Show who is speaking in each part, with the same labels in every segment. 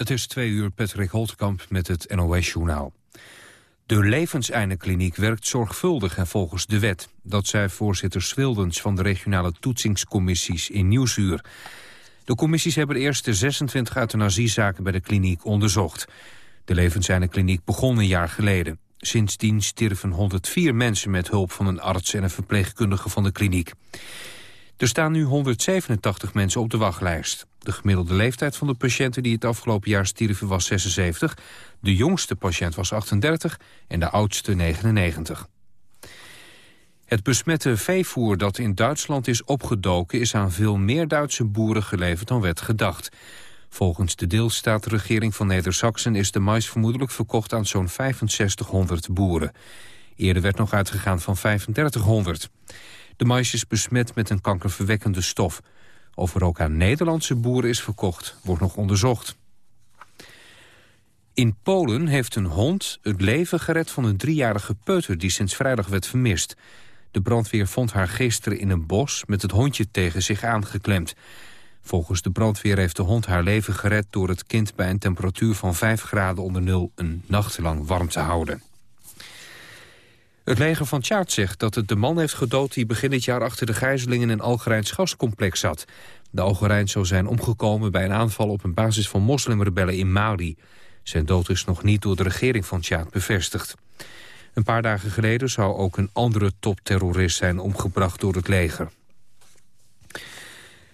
Speaker 1: Het is twee uur Patrick Holtkamp met het NOS-journaal. De levenseindekliniek werkt zorgvuldig en volgens de wet. Dat zei voorzitter Swildens van de regionale toetsingscommissies in Nieuwsuur. De commissies hebben de eerste 26 euthanasiezaken bij de kliniek onderzocht. De levenseindekliniek begon een jaar geleden. Sindsdien stierven 104 mensen met hulp van een arts en een verpleegkundige van de kliniek. Er staan nu 187 mensen op de wachtlijst. De gemiddelde leeftijd van de patiënten die het afgelopen jaar stierven was 76. De jongste patiënt was 38 en de oudste 99. Het besmette veevoer dat in Duitsland is opgedoken... is aan veel meer Duitse boeren geleverd dan werd gedacht. Volgens de deelstaatregering van Neder-Saxen... is de mais vermoedelijk verkocht aan zo'n 6500 boeren. Eerder werd nog uitgegaan van 3500. De mais is besmet met een kankerverwekkende stof. Of er ook aan Nederlandse boeren is verkocht, wordt nog onderzocht. In Polen heeft een hond het leven gered van een driejarige peuter... die sinds vrijdag werd vermist. De brandweer vond haar gisteren in een bos met het hondje tegen zich aangeklemd. Volgens de brandweer heeft de hond haar leven gered... door het kind bij een temperatuur van 5 graden onder nul een nacht lang warm te houden. Het leger van Tjaad zegt dat het de man heeft gedood... die begin dit jaar achter de gijzeling in een Algerijns gascomplex zat. De Algerijn zou zijn omgekomen bij een aanval op een basis van moslimrebellen in Mali. Zijn dood is nog niet door de regering van Tjaad bevestigd. Een paar dagen geleden zou ook een andere topterrorist zijn omgebracht door het leger.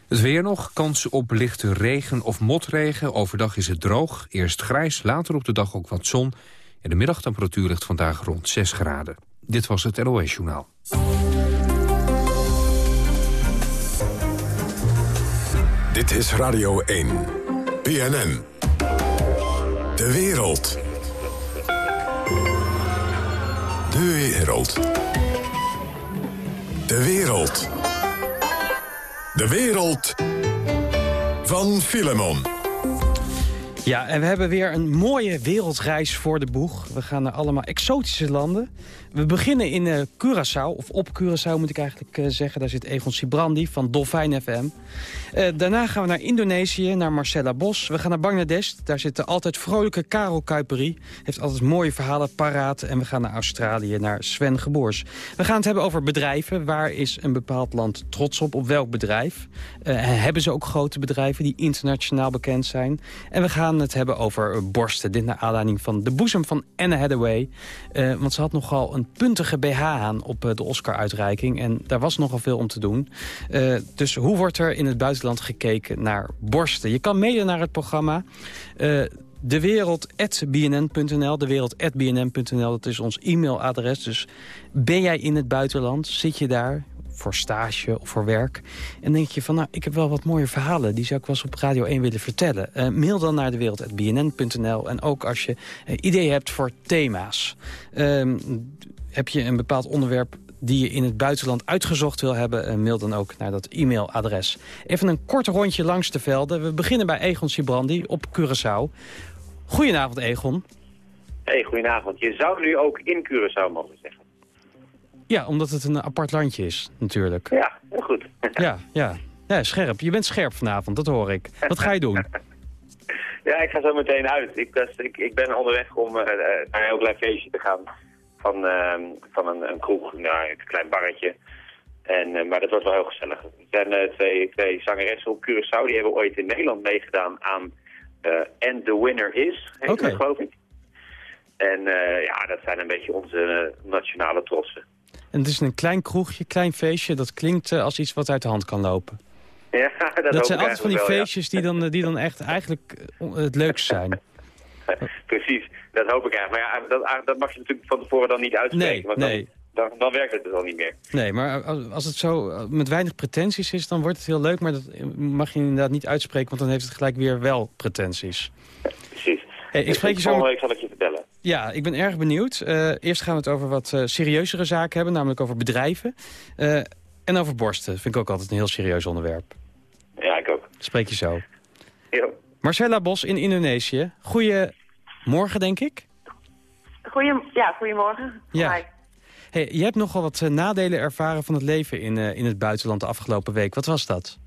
Speaker 1: Het weer nog, kans op lichte regen of motregen. Overdag is het droog, eerst grijs, later op de dag ook wat zon. En de middagtemperatuur ligt vandaag rond 6 graden. Dit was het NOS Journaal.
Speaker 2: Dit is Radio 1. BNN. De wereld. De wereld. De wereld. De wereld van Filemon.
Speaker 3: Ja, en we hebben weer een mooie wereldreis voor de boeg. We gaan naar allemaal exotische landen. We beginnen in uh, Curaçao, of op Curaçao moet ik eigenlijk uh, zeggen. Daar zit Egon Sibrandi van Dolfijn FM. Eh, daarna gaan we naar Indonesië, naar Marcella Bos. We gaan naar Bangladesh, daar zit de altijd vrolijke Karel Kuiperi. Heeft altijd mooie verhalen paraat. En we gaan naar Australië, naar Sven Geboors. We gaan het hebben over bedrijven. Waar is een bepaald land trots op? Op welk bedrijf? hebben ze ook grote bedrijven die internationaal bekend zijn? En we gaan het hebben over borsten. Dit naar aanleiding van de boezem van Anne Hathaway. want ze had nogal een puntige BH aan op eh, de Oscar-uitreiking. En daar was nogal veel om te doen. Uh, dus hoe wordt er in het buitenland gekeken naar borsten? Je kan mede naar het programma... Uh, dewereld.bnn.nl, dewereld.bnn.nl, dat is ons e-mailadres. Dus ben jij in het buitenland, zit je daar voor stage of voor werk... en denk je van, nou, ik heb wel wat mooie verhalen... die zou ik wel eens op Radio 1 willen vertellen. Uh, mail dan naar dewereld.bnn.nl en ook als je uh, ideeën hebt voor thema's. Uh, heb je een bepaald onderwerp die je in het buitenland uitgezocht wil hebben... Eh, mail dan ook naar dat e-mailadres. Even een kort rondje langs de velden. We beginnen bij Egon Sibrandi op Curaçao. Goedenavond, Egon.
Speaker 4: Hey, goedenavond. Je zou nu ook in Curaçao mogen zeggen.
Speaker 3: Ja, omdat het een apart landje is, natuurlijk.
Speaker 4: Ja, heel goed.
Speaker 3: ja, ja. ja, scherp. Je bent scherp vanavond, dat hoor ik. Wat ga je doen?
Speaker 4: ja, ik ga zo meteen uit. Ik, ik, ik ben onderweg om uh, naar een heel klein feestje te gaan van, uh, van een, een, kroeg naar een klein barretje. En, uh, maar dat wordt wel heel gezellig. Er zijn uh, twee, twee zangeressen op Curaçao. Die hebben ooit in Nederland meegedaan aan And the Winner Is, heet okay. dat geloof ik. En ja, dat zijn een beetje onze nationale trossen.
Speaker 3: En het is een klein kroegje, klein feestje. Dat klinkt als iets wat uit de hand kan lopen.
Speaker 4: Ja, dat,
Speaker 3: dat zijn altijd van die feestjes die, dan, die dan echt eigenlijk het leukste zijn.
Speaker 4: Precies, dat hoop ik eigenlijk. Maar ja, dat, dat, mag je natuurlijk van tevoren dan niet uitspreken.
Speaker 3: Nee, want nee.
Speaker 4: Dan, dan, dan, werkt het dus al niet meer.
Speaker 3: Nee, maar als het zo eh, met weinig pretenties is, dan wordt het heel leuk. Maar dat mag je inderdaad niet uitspreken, want dan heeft het gelijk weer wel pretenties.
Speaker 4: precies.
Speaker 3: Hey, ik spreek je zo...
Speaker 4: Volgende week zal ik je vertellen.
Speaker 3: Ja, ik ben erg benieuwd. Uh, eerst gaan we het over wat uh, serieuzere zaken hebben, namelijk over bedrijven. Uh, en over borsten. Vind ik ook altijd een heel serieus onderwerp.
Speaker 4: Ja, ik ook.
Speaker 3: Spreek je zo.
Speaker 4: Ja.
Speaker 3: Marcella Bos in Indonesië. Goedemorgen, denk ik.
Speaker 5: Goeie, ja, goedemorgen.
Speaker 3: Ja. Hey, je hebt nogal wat nadelen ervaren van het leven in, uh, in het buitenland de afgelopen week. Wat was dat?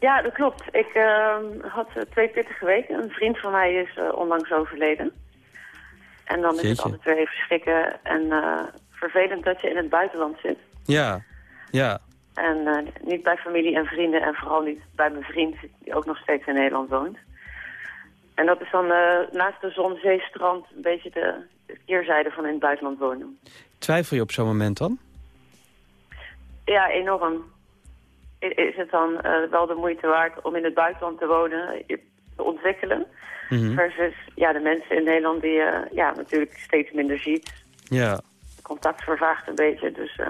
Speaker 5: Ja, dat klopt. Ik ehm, had twee pittige weken. Een vriend van mij is uh, onlangs overleden. En dan is het
Speaker 3: Jeetje.
Speaker 5: altijd weer even schrikken en eh, vervelend dat je in het buitenland zit.
Speaker 3: Ja, ja.
Speaker 5: En eh, niet bij familie en vrienden en vooral niet bij mijn vriend die ook nog steeds in Nederland woont. En dat is dan eh, naast de zon, zee, strand een beetje de, de keerzijde van in het buitenland wonen.
Speaker 3: Twijfel je op zo'n moment dan?
Speaker 5: Ja, enorm. Is het dan wel de moeite waard om in het buitenland te wonen, je te ontwikkelen?
Speaker 3: Mhm.
Speaker 5: Versus ja, de mensen in Nederland die je ja, natuurlijk steeds minder ziet.
Speaker 3: Ja.
Speaker 5: Contact vervaagt een beetje, dus eh,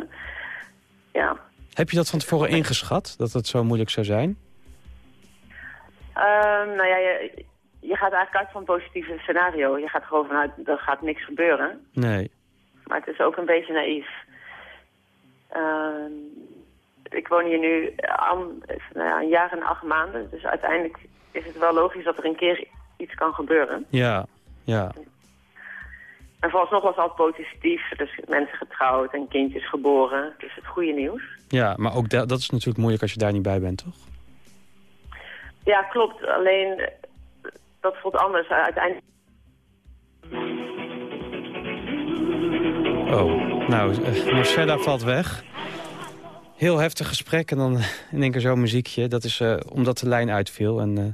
Speaker 5: ja.
Speaker 3: Heb je dat van tevoren ingeschat, dat het zo moeilijk zou zijn?
Speaker 5: Ehm, nou ja, je, je gaat eigenlijk uit van een positieve scenario. Je gaat gewoon vanuit, er gaat niks gebeuren.
Speaker 3: Nee.
Speaker 5: Maar het is ook een beetje naïef. Ehm, ik woon hier nu aan, nou ja, een jaar en acht maanden. Dus uiteindelijk is het wel logisch dat er een keer iets kan gebeuren.
Speaker 3: Ja, ja.
Speaker 5: En vooralsnog was altijd positief. Dus mensen getrouwd en kindjes geboren. Dus het goede nieuws.
Speaker 3: Ja, maar ook da- dat is natuurlijk moeilijk als je daar niet bij bent, toch?
Speaker 5: Ja, klopt. Alleen dat voelt anders. Uiteindelijk
Speaker 3: Oh, nou, eh, Marcella valt weg. Heel heftig gesprek en dan in één keer zo'n muziekje. Dat is eh, omdat de lijn uitviel. En, eh,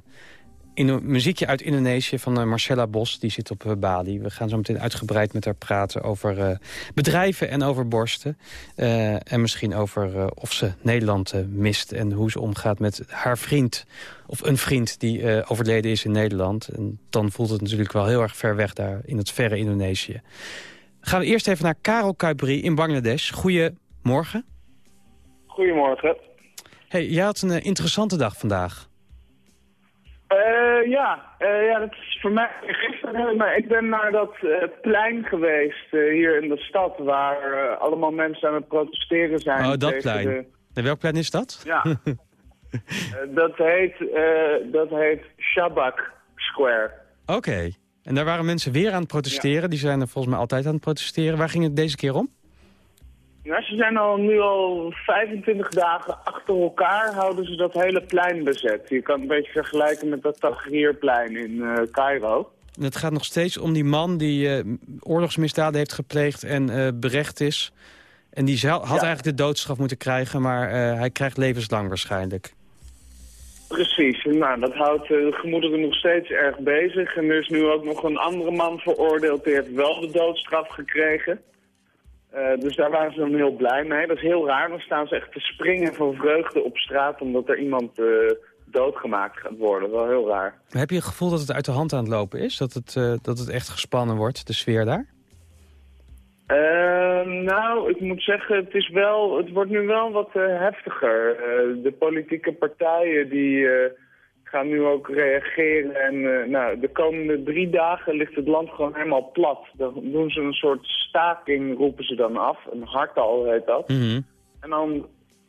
Speaker 3: in een muziekje uit Indonesië van eh, Marcella Bos, die zit op eh, Bali. We gaan zo meteen uitgebreid met haar praten over eh, bedrijven en over borsten. En misschien over of ze Nederland mist en hoe ze omgaat met haar vriend. Of een vriend die overleden is in Nederland. En dan voelt het natuurlijk wel heel erg ver weg daar in het verre Indonesië. Gaan we eerst even naar Karel Kuiperi in Bangladesh. Goedemorgen.
Speaker 6: Goedemorgen.
Speaker 3: Hey, jij had een interessante dag vandaag.
Speaker 6: Eh, ja, eh, ja, dat is voor mij gisteren, maar ik ben naar dat eh, plein geweest hier in de stad waar allemaal mensen aan het protesteren zijn.
Speaker 3: Oh, dat plein.
Speaker 6: de-
Speaker 3: En welk plein is dat?
Speaker 6: ja. Dat, heet, dat heet Shabak Square.
Speaker 3: Oké. En daar waren mensen weer aan het protesteren. Die zijn er volgens mij altijd aan het protesteren. Waar ging het deze keer om?
Speaker 6: Ja, ze zijn al, nu al 25 dagen achter elkaar houden ze dat hele plein bezet. Je kan het een beetje vergelijken met dat Tahrirplein in eh Cairo.
Speaker 3: Het gaat nog steeds om die man die eh, oorlogsmisdaden heeft gepleegd en eh, berecht is. En die zou, had
Speaker 6: Ja.
Speaker 3: eigenlijk de doodstraf moeten krijgen, maar hij krijgt levenslang waarschijnlijk.
Speaker 6: Precies, nou, dat houdt de gemoederen nog steeds erg bezig. En er is nu ook nog een andere man veroordeeld, die heeft wel de doodstraf gekregen. Eh, dus daar waren ze dan heel blij mee. Dat is heel raar, dan staan ze echt te springen van vreugde op straat... omdat er iemand eh, doodgemaakt gaat worden. Wel heel raar.
Speaker 3: Maar heb je het gevoel dat het uit de hand aan het lopen is? Dat het, eh, dat het echt gespannen wordt, de sfeer daar?
Speaker 6: Nou, ik moet zeggen, het, is wel, het wordt nu wel wat heftiger. De politieke partijen die gaan nu ook reageren. En eh, nou, de komende drie dagen ligt het land gewoon helemaal plat. Dan doen ze een soort staking, roepen ze dan af. Een hartal heet dat.
Speaker 3: Mhm.
Speaker 6: En dan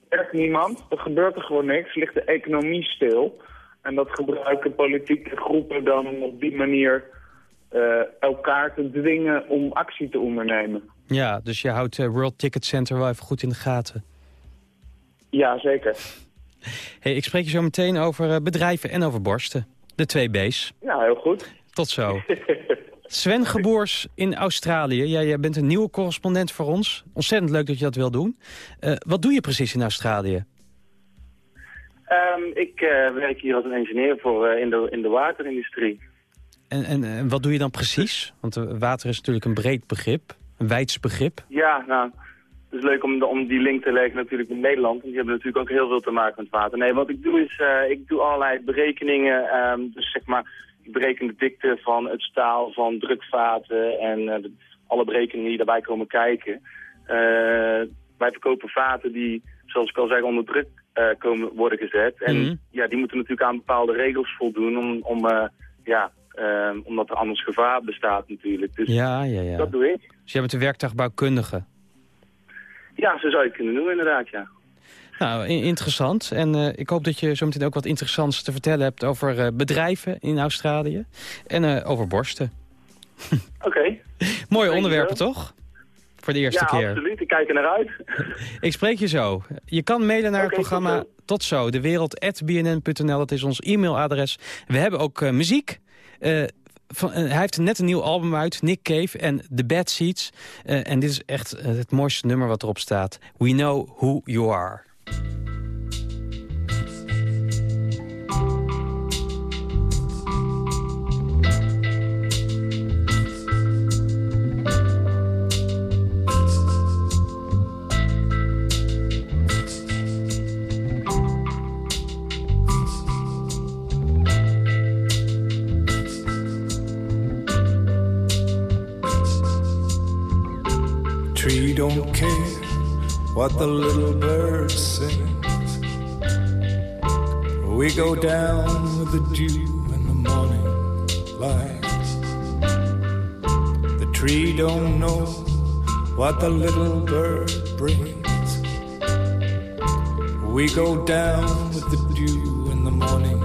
Speaker 6: werkt niemand, er gebeurt er gewoon niks, ligt de economie stil. En dat gebruiken politieke groepen dan om op die manier eh, elkaar te dwingen om actie te ondernemen.
Speaker 3: Ja, dus je houdt eh, World Ticket Center wel even goed in de gaten.
Speaker 6: Ja, zeker.
Speaker 3: Hey, ik spreek je zo meteen over eh, bedrijven en over borsten. De twee B's.
Speaker 6: Ja, heel goed.
Speaker 3: Tot zo. Sven Geboers in Australië. Ja, jij bent een nieuwe correspondent voor ons. Ontzettend leuk dat je dat wil doen. Eh, wat doe je precies in Australië?
Speaker 7: Ehm, ik eh, werk hier als een ingenieur voor in, de, in de waterindustrie.
Speaker 3: En, en, en wat doe je dan precies? Want water is natuurlijk een breed begrip. Een wijds begrip.
Speaker 7: Ja, nou, het is leuk om, de- om die link te leggen natuurlijk met Nederland. Want die hebben natuurlijk ook heel veel te maken met water. Nee, wat ik doe is, eh, ik doe allerlei berekeningen. ehm, dus zeg maar, ik bereken de dikte van het staal, van drukvaten en eh, de- alle berekeningen die daarbij komen kijken. Eh, wij verkopen vaten die, zoals ik al zei, onder druk komen worden gezet. En
Speaker 3: Mhm.
Speaker 7: ja, die moeten natuurlijk aan bepaalde regels voldoen om, om ja, ehm, omdat er anders gevaar bestaat natuurlijk. Dus
Speaker 3: Ja, ja, ja.
Speaker 7: dat doe ik.
Speaker 3: Dus jij bent de werktuigbouwkundige.
Speaker 7: Ja, zo zou je kunnen doen inderdaad, ja.
Speaker 3: Nou, interessant. En eh, ik hoop dat je zo meteen ook wat interessants te vertellen hebt... over eh, bedrijven in Australië. En eh, over borsten.
Speaker 7: Oké.
Speaker 3: Mooie onderwerpen, toch? Voor de eerste
Speaker 7: ja,
Speaker 3: keer.
Speaker 7: Ja, absoluut. Ik kijk er naar uit.
Speaker 3: ik spreek je zo. Je kan mailen naar
Speaker 7: okay,
Speaker 3: het programma tot zo, tot zo dewereld.bnn.nl. Dat is ons e-mailadres. We hebben ook muziek. Uh, hij heeft net een nieuw album uit, Nick Cave en The Bad Seeds. en dit is echt het mooiste nummer wat erop staat. We Know Who You Are.
Speaker 8: Don't care what the little bird sings. We go down with the dew in the morning light. The tree don't know what the little bird brings. We go down with the dew in the morning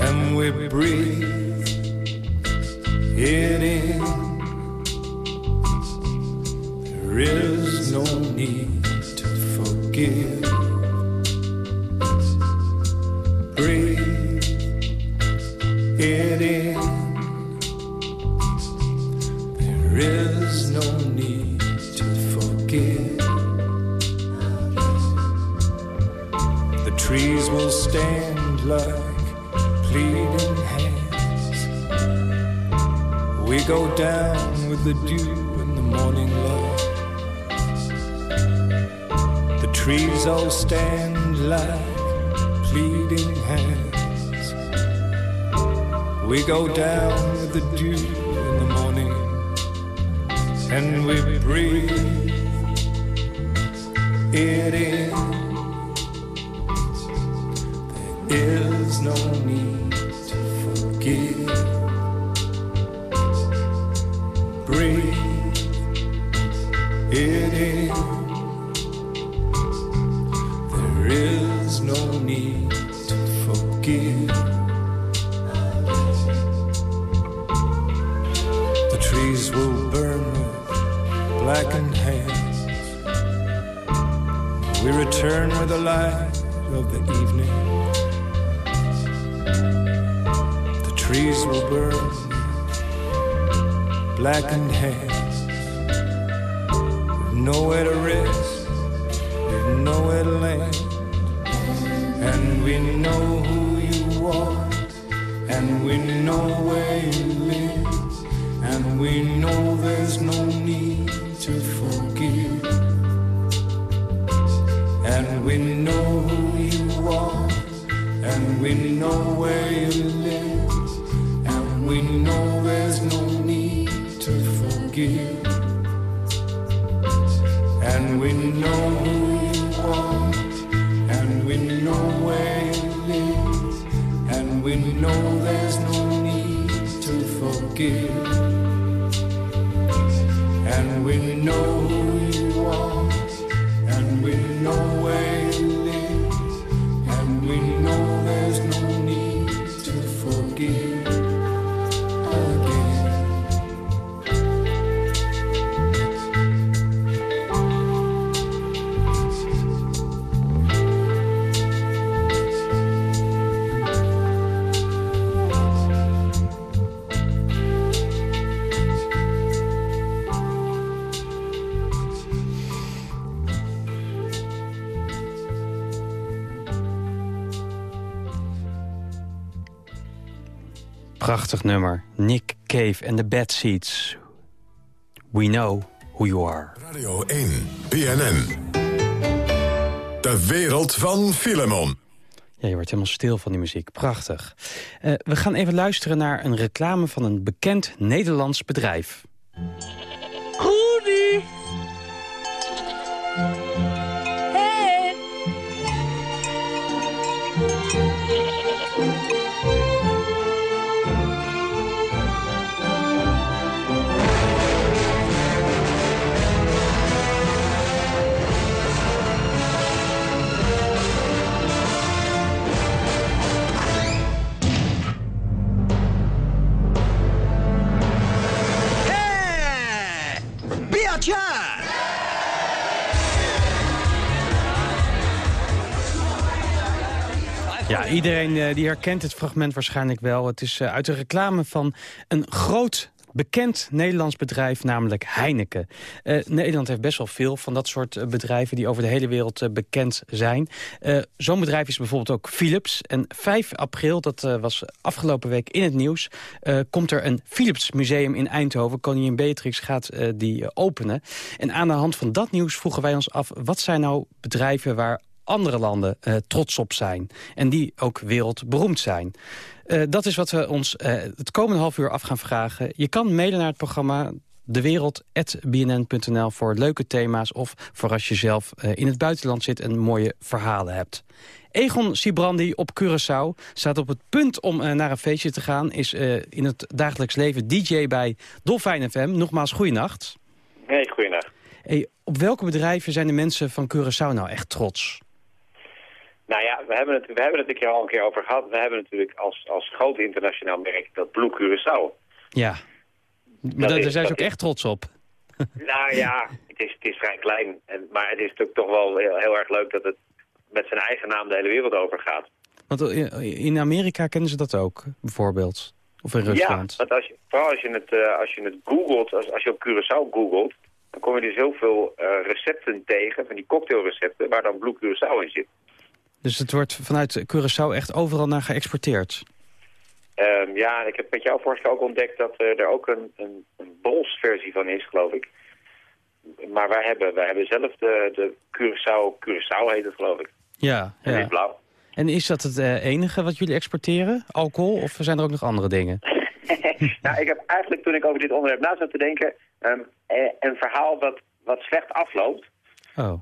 Speaker 8: and we breathe it in. There is no need to forgive. Go down with the dew in the morning and we breathe it in. And we know who you are, and we know where you live, and we know there's no need to forgive. And we know who you are, and we know
Speaker 3: Prachtig nummer. Nick Cave en The Bad Seeds. We know who you are.
Speaker 2: Radio 1, BNN. De wereld van Filemon.
Speaker 3: Ja, je wordt helemaal stil van die muziek. Prachtig. Uh, we gaan even luisteren naar een reclame van een bekend Nederlands bedrijf. Iedereen eh, die herkent het fragment waarschijnlijk wel. Het is eh, uit de reclame van een groot bekend Nederlands bedrijf, namelijk Heineken. Eh, Nederland heeft best wel veel van dat soort bedrijven... die over de hele wereld bekend zijn. Zo'n bedrijf is bijvoorbeeld ook Philips. En 5 april, dat was afgelopen week in het nieuws... komt er een Philips museum in Eindhoven. Koningin Beatrix gaat die openen. En aan de hand van dat nieuws vroegen wij ons af... wat zijn nou bedrijven waar andere landen eh, trots op zijn. En die ook wereldberoemd zijn. Eh, dat is wat we ons eh, het komende half uur af gaan vragen. Je kan mailen naar het programma dewereld.bnn.nl voor leuke thema's... of voor als je zelf in het buitenland zit en mooie verhalen hebt. Egon Sibrandi op Curaçao staat op het punt om naar een feestje te gaan... is in het dagelijks leven DJ bij Dolfijn FM. Nogmaals, goeienacht.
Speaker 4: Nee, goeienacht.
Speaker 3: Hey, op welke bedrijven zijn de mensen van Curaçao nou echt trots?
Speaker 4: Nou ja, we hebben, het, we hebben het een keer al een keer over gehad. We hebben natuurlijk als, als groot internationaal merk dat Blue Curaçao.
Speaker 3: Ja, maar
Speaker 4: Dat
Speaker 3: daar
Speaker 4: is-
Speaker 3: zijn ze ook
Speaker 4: is-
Speaker 3: echt trots op.
Speaker 4: Nou ja, het is, het is vrij klein. En, maar het is natuurlijk toch wel heel, heel erg leuk dat het met zijn eigen naam de hele wereld over gaat.
Speaker 3: Want eh, in Amerika kennen ze dat ook, bijvoorbeeld. Of in Rusland.
Speaker 4: Ja, want als je, vooral als je het, eh, als je het googelt, als, als je op Curaçao googelt, dan kom je dus heel veel eh, recepten tegen, van die cocktailrecepten, waar dan Blue Curaçao in zit.
Speaker 3: Dus het wordt vanuit Curaçao echt overal naar geëxporteerd.
Speaker 4: Ehm, ja, ik heb met jou vorig jaar ook ontdekt dat eh, er ook een, een, een Bols versie van is, geloof ik. Maar wij hebben, wij hebben zelf de, de Curaçao, Curaçao heet het geloof ik.
Speaker 3: Ja,
Speaker 4: En
Speaker 3: ja.
Speaker 4: is blauw.
Speaker 3: En is dat het eh, enige wat jullie exporteren? Alcohol? Of zijn er ook nog andere dingen?
Speaker 4: nou, ik heb eigenlijk toen ik over dit onderwerp na zat te denken, ehm, eh, een verhaal wat, wat slecht afloopt.
Speaker 3: Oh,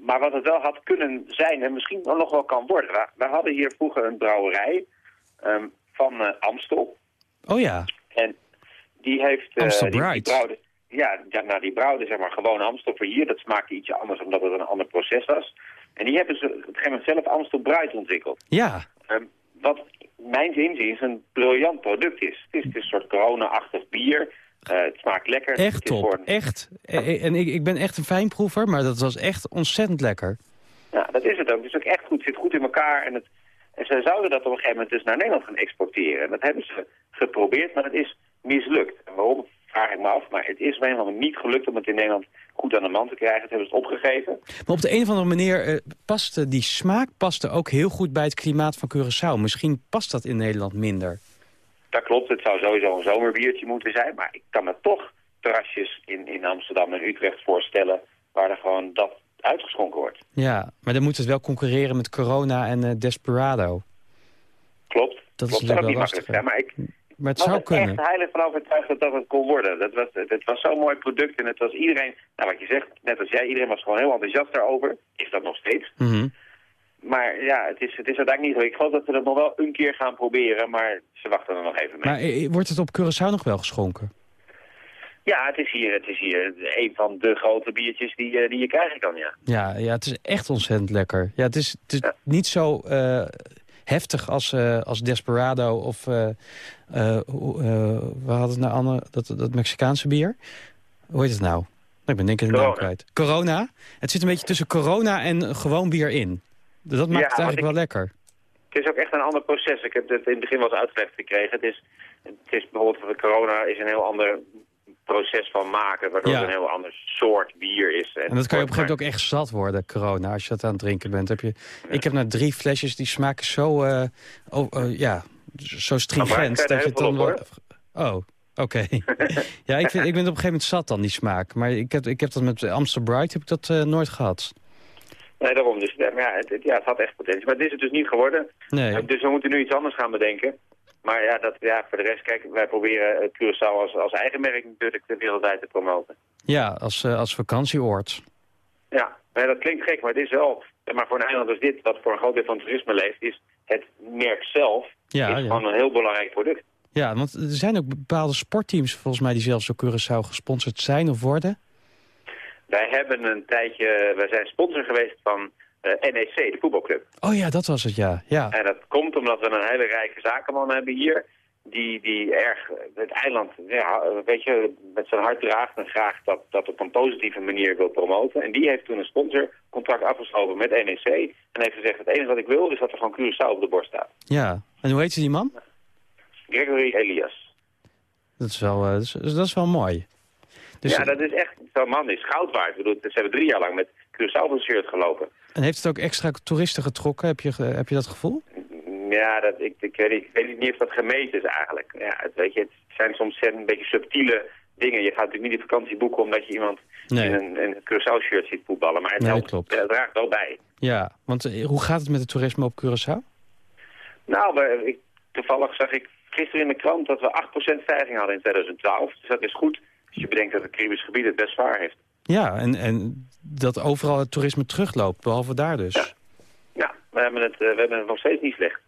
Speaker 4: Maar wat het wel had kunnen zijn en misschien nog wel kan worden. We, we hadden hier vroeger een brouwerij ehm, van eh, Amstel.
Speaker 3: oh ja.
Speaker 4: En die heeft... eh,
Speaker 3: Amstel
Speaker 4: die- die, brouwde, ja, nou, die brouwde zeg maar gewoon Amstel voor hier. Dat smaakte ietsje anders omdat het een ander proces was. En die hebben ze op een gegeven moment zelf Amstel Bright ontwikkeld.
Speaker 3: Ja,
Speaker 4: Ehm, wat mijn inziens een briljant product is. Het is, het is een soort corona-achtig bier. Eh, het smaakt lekker.
Speaker 3: echt top.
Speaker 4: voor
Speaker 3: Echt. Eh, eh, En ik, ik ben echt een fijnproever, maar dat was echt ontzettend lekker.
Speaker 4: Ja, dat is het ook. Het is ook echt goed. Het zit goed in elkaar. En, het, en ze zouden dat op een gegeven moment dus naar Nederland gaan exporteren. En dat hebben ze geprobeerd, maar het is mislukt. En waarom, vraag ik me af. Maar het is op een of andere manier niet gelukt om het in Nederland goed aan de man te krijgen. Dat hebben ze het opgegeven.
Speaker 3: Maar op de een of andere manier paste die smaak paste ook heel goed bij het klimaat van Curaçao. Misschien past dat in Nederland minder.
Speaker 4: Dat klopt. Het zou sowieso een zomerbiertje moeten zijn. Maar ik kan me toch terrasjes in, in Amsterdam en Utrecht voorstellen... waar er gewoon dat uitgeschonken wordt.
Speaker 3: Ja, maar dan moet het wel concurreren met Corona en eh, Desperado.
Speaker 4: Klopt.
Speaker 3: Dat is
Speaker 4: klopt. Dat
Speaker 3: natuurlijk
Speaker 4: ook niet
Speaker 3: wel
Speaker 4: makkelijk
Speaker 3: lastig.
Speaker 4: Maar ik,
Speaker 3: Maar het
Speaker 4: was
Speaker 3: zou
Speaker 4: er
Speaker 3: kunnen.
Speaker 4: echt heilig van overtuigd dat dat het kon worden. Dat was, het, was zo'n mooi product en het was iedereen, nou wat je zegt, net als jij, iedereen was gewoon heel enthousiast daarover. Is dat nog steeds.
Speaker 3: Mhm.
Speaker 4: Maar ja, het is, het is uiteindelijk niet zo. Ik geloof dat we dat nog wel een keer gaan proberen, maar ze wachten er nog even mee.
Speaker 3: Maar eh, wordt het op Curaçao nog wel geschonken?
Speaker 4: Ja, het is hier, het is hier een van de grote biertjes die, eh, die je krijgen kan, ja.
Speaker 3: Ja, ja, het is echt ontzettend lekker. Ja, het is, het is niet zo eh, heftig als, als Desperado of... eh, we hadden het nou, Anne, dat, dat Mexicaanse bier. Hoe heet het nou? Ik ben denk ik de naam kwijt. Corona. Het zit een beetje tussen Corona en gewoon bier in. Dat maakt
Speaker 4: Ja,
Speaker 3: het eigenlijk
Speaker 4: ik-
Speaker 3: wel lekker.
Speaker 4: Het is ook echt een ander proces. Ik heb het in het begin wel eens uitgelegd gekregen. Het is, het is bijvoorbeeld voor de corona is een heel ander proces van maken, waardoor
Speaker 3: Ja.
Speaker 4: het een heel ander soort bier is.
Speaker 3: En dat kan je op een gegeven moment ook echt zat worden, corona, als je dat aan het drinken bent. Heb je, Ik heb nou drie flesjes, die smaken zo, oh, eh, ja, zo
Speaker 4: Maar
Speaker 3: stringent. Dat je dan. Oh, oké. ja, ik, vind, ik ben op een gegeven moment zat dan, die smaak. Maar ik heb, ik heb dat met Amsterdam Bright heb ik dat eh, nooit gehad.
Speaker 4: Nee, daarom. Dus ja, maar het, het- ja, het had echt potentie. Maar dit is het dus niet geworden.
Speaker 3: Nee.
Speaker 4: Uh, Dus we moeten nu iets anders gaan bedenken. Maar ja, dat, ja voor de rest, kijk, wij proberen uh, Curaçao als, als eigen merk natuurlijk de wereldwijd te promoten.
Speaker 3: Ja, als, uh, als vakantieoord.
Speaker 4: Ja, dat klinkt gek, maar het is wel... Maar voor een eiland als dit, wat voor een groot deel van het toerisme leeft, is het merk zelf
Speaker 3: Ja,
Speaker 4: is
Speaker 3: ja.
Speaker 4: gewoon een heel belangrijk product.
Speaker 3: Ja, want er zijn ook bepaalde sportteams volgens mij die zelfs door Curaçao gesponsord zijn of worden.
Speaker 4: Wij hebben een tijdje, wij zijn sponsor geweest van uh, NEC, de voetbalclub.
Speaker 3: Oh ja, dat was het, ja. ja.
Speaker 4: En dat komt omdat we een hele rijke zakenman hebben hier. die, die erg het eiland, ja, weet je, met zijn hart draagt en graag dat, dat op een positieve manier wil promoten. En die heeft toen een sponsorcontract afgesloten met NEC. En heeft gezegd, het enige wat ik wil is dat er gewoon Curaçao op de borst staat.
Speaker 3: Ja, en hoe heet ze die man?
Speaker 4: Gregory Elias.
Speaker 3: Dat is wel, eh, dat is, dat is wel mooi. Dus,
Speaker 4: ja, dat is echt, zo'n man is goud waard. Ik bedoel, ze hebben drie jaar lang met Curaçao een shirt gelopen.
Speaker 3: En heeft het ook extra toeristen getrokken? Heb je, heb je dat gevoel?
Speaker 4: Ja, dat, ik, ik, weet, niet- ik weet niet of dat gemeten is eigenlijk. Ja, het, weet je, het zijn soms een beetje subtiele dingen. Je gaat natuurlijk niet de vakantie boeken omdat je iemand
Speaker 3: Nee.
Speaker 4: in een, een Curaçao-shirt ziet voetballen. Maar het,
Speaker 3: Nee,
Speaker 4: helpt,
Speaker 3: klopt.
Speaker 4: het draagt wel bij.
Speaker 3: Ja, want eh, hoe gaat het met het toerisme op Curaçao?
Speaker 4: Nou, we, ik, toevallig zag ik gisteren in de krant dat we 8% stijging hadden in 2012. Dus dat is goed als je bedenkt dat het Caribisch gebied het best zwaar heeft.
Speaker 3: Ja, en, en dat overal het toerisme terugloopt, behalve daar dus.
Speaker 4: Ja, we hebben het, eh, we hebben het nog steeds niet slecht.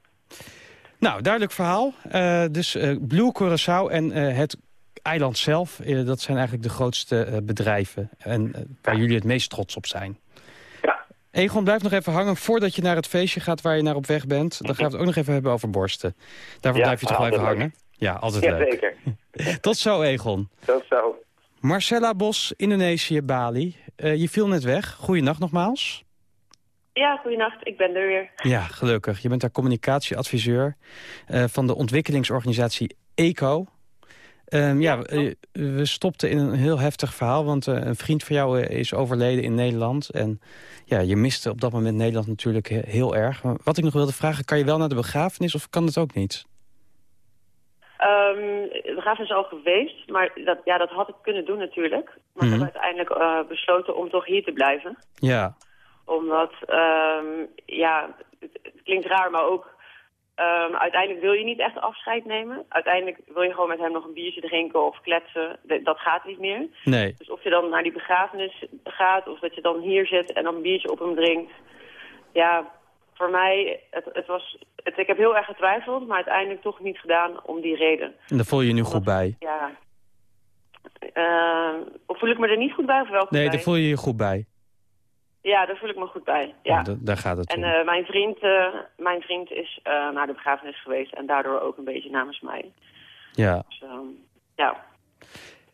Speaker 3: Nou, duidelijk verhaal. Eh, dus eh, Blue Curaçao en het eiland zelf, dat zijn eigenlijk de grootste bedrijven. En waar jullie het meest trots op zijn.
Speaker 4: Ja.
Speaker 3: Egon, blijf nog even hangen voordat je naar het feestje gaat waar je naar op weg bent. Dan gaan we het ook nog even hebben over borsten. Daarvoor
Speaker 4: Ja,
Speaker 3: blijf je toch wel even hangen? Ja, altijd
Speaker 4: Ja,
Speaker 3: leuk.
Speaker 4: zeker.
Speaker 3: Tot zo, Egon.
Speaker 4: Dat zo.
Speaker 3: Marcella Bos, Indonesië, Bali. Eh, je viel net weg. Goeienacht nogmaals.
Speaker 5: Ja, goedenacht. Ik ben er weer.
Speaker 3: Ja, gelukkig. Je bent daar communicatieadviseur eh, van de ontwikkelingsorganisatie ECO. Ehm, ja, eh, we stopten in een heel heftig verhaal, want eh, een vriend van jou is overleden in Nederland. En ja, je miste op dat moment Nederland natuurlijk he- heel erg. Maar wat ik nog wilde vragen, kan je wel naar de begrafenis of kan het ook niet?
Speaker 5: Ehm de begrafenis is al geweest, maar dat, ja, dat had ik kunnen doen natuurlijk. Maar ik
Speaker 3: Mhm.
Speaker 5: heb uiteindelijk eh, besloten om toch hier te blijven.
Speaker 3: Ja,
Speaker 5: Omdat, ehm, ja, het, het klinkt raar, maar ook... ehm, uiteindelijk wil je niet echt afscheid nemen. Uiteindelijk wil je gewoon met hem nog een biertje drinken of kletsen. Dat gaat niet meer.
Speaker 3: nee.
Speaker 5: Dus of je dan naar die begrafenis gaat of dat je dan hier zit en dan een biertje op hem drinkt. Ja, voor mij, het, het was, het, ik heb heel erg getwijfeld, maar uiteindelijk toch niet gedaan om die reden.
Speaker 3: En daar voel je je nu goed bij.
Speaker 5: Ja. Ehm, of voel ik me er niet goed bij of wel goed
Speaker 3: Nee,
Speaker 5: bij?
Speaker 3: daar voel je je goed bij.
Speaker 5: Ja, daar voel ik me goed bij. Ja.
Speaker 3: Ja, da- daar gaat het
Speaker 5: En
Speaker 3: om.
Speaker 5: eh, mijn, vriend, eh, mijn vriend is eh, naar de begrafenis geweest en daardoor ook een beetje namens mij.
Speaker 3: Ja.
Speaker 5: Dus, ehm, ja.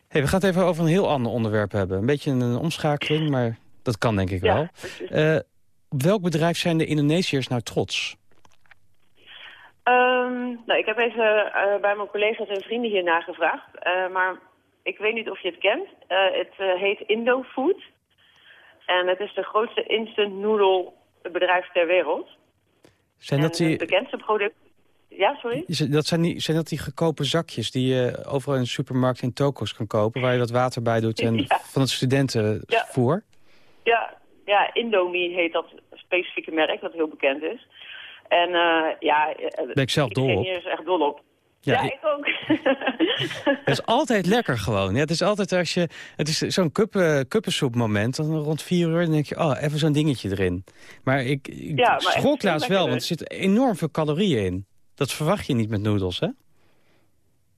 Speaker 3: Hey, we gaan het even over een heel ander onderwerp hebben. Een beetje een omschakeling, maar dat kan denk ik
Speaker 5: Ja,
Speaker 3: wel. Op welk bedrijf zijn de Indonesiërs nou trots?
Speaker 5: Ehm, nou, ik heb even eh, bij mijn collega's en vrienden hier nagevraagd. eh, maar ik weet niet of je het kent. Eh, het heet Indofood. En het is de grootste instant noodle bedrijf ter wereld.
Speaker 3: Zijn
Speaker 5: en
Speaker 3: dat die,
Speaker 5: het bekendste product... Ja, sorry?
Speaker 3: dat zijn, die, zijn dat die goedkope zakjes die je overal in de supermarkt in toko's kan kopen... waar je wat water bij doet en
Speaker 5: Ja.
Speaker 3: van het studentenvoer?
Speaker 5: Ja, ja, Indomie heet dat specifieke merk, dat heel bekend is. En eh ja...
Speaker 3: Ben ik zelf dol
Speaker 5: iedereen
Speaker 3: op.
Speaker 5: hier is echt dol op.
Speaker 3: Ja,
Speaker 5: Ja,
Speaker 3: ik-
Speaker 5: ik, ook.
Speaker 3: Het is altijd lekker gewoon. Ja, het is altijd als je... Het is zo'n kuppen, kuppensoepmoment. Dan rond vier uur dan denk je, oh, even zo'n dingetje erin. Maar ik, ik
Speaker 5: Ja, maar
Speaker 3: schrok laatst wel, want er zitten enorm veel calorieën in. Dat verwacht je niet met noedels, hè?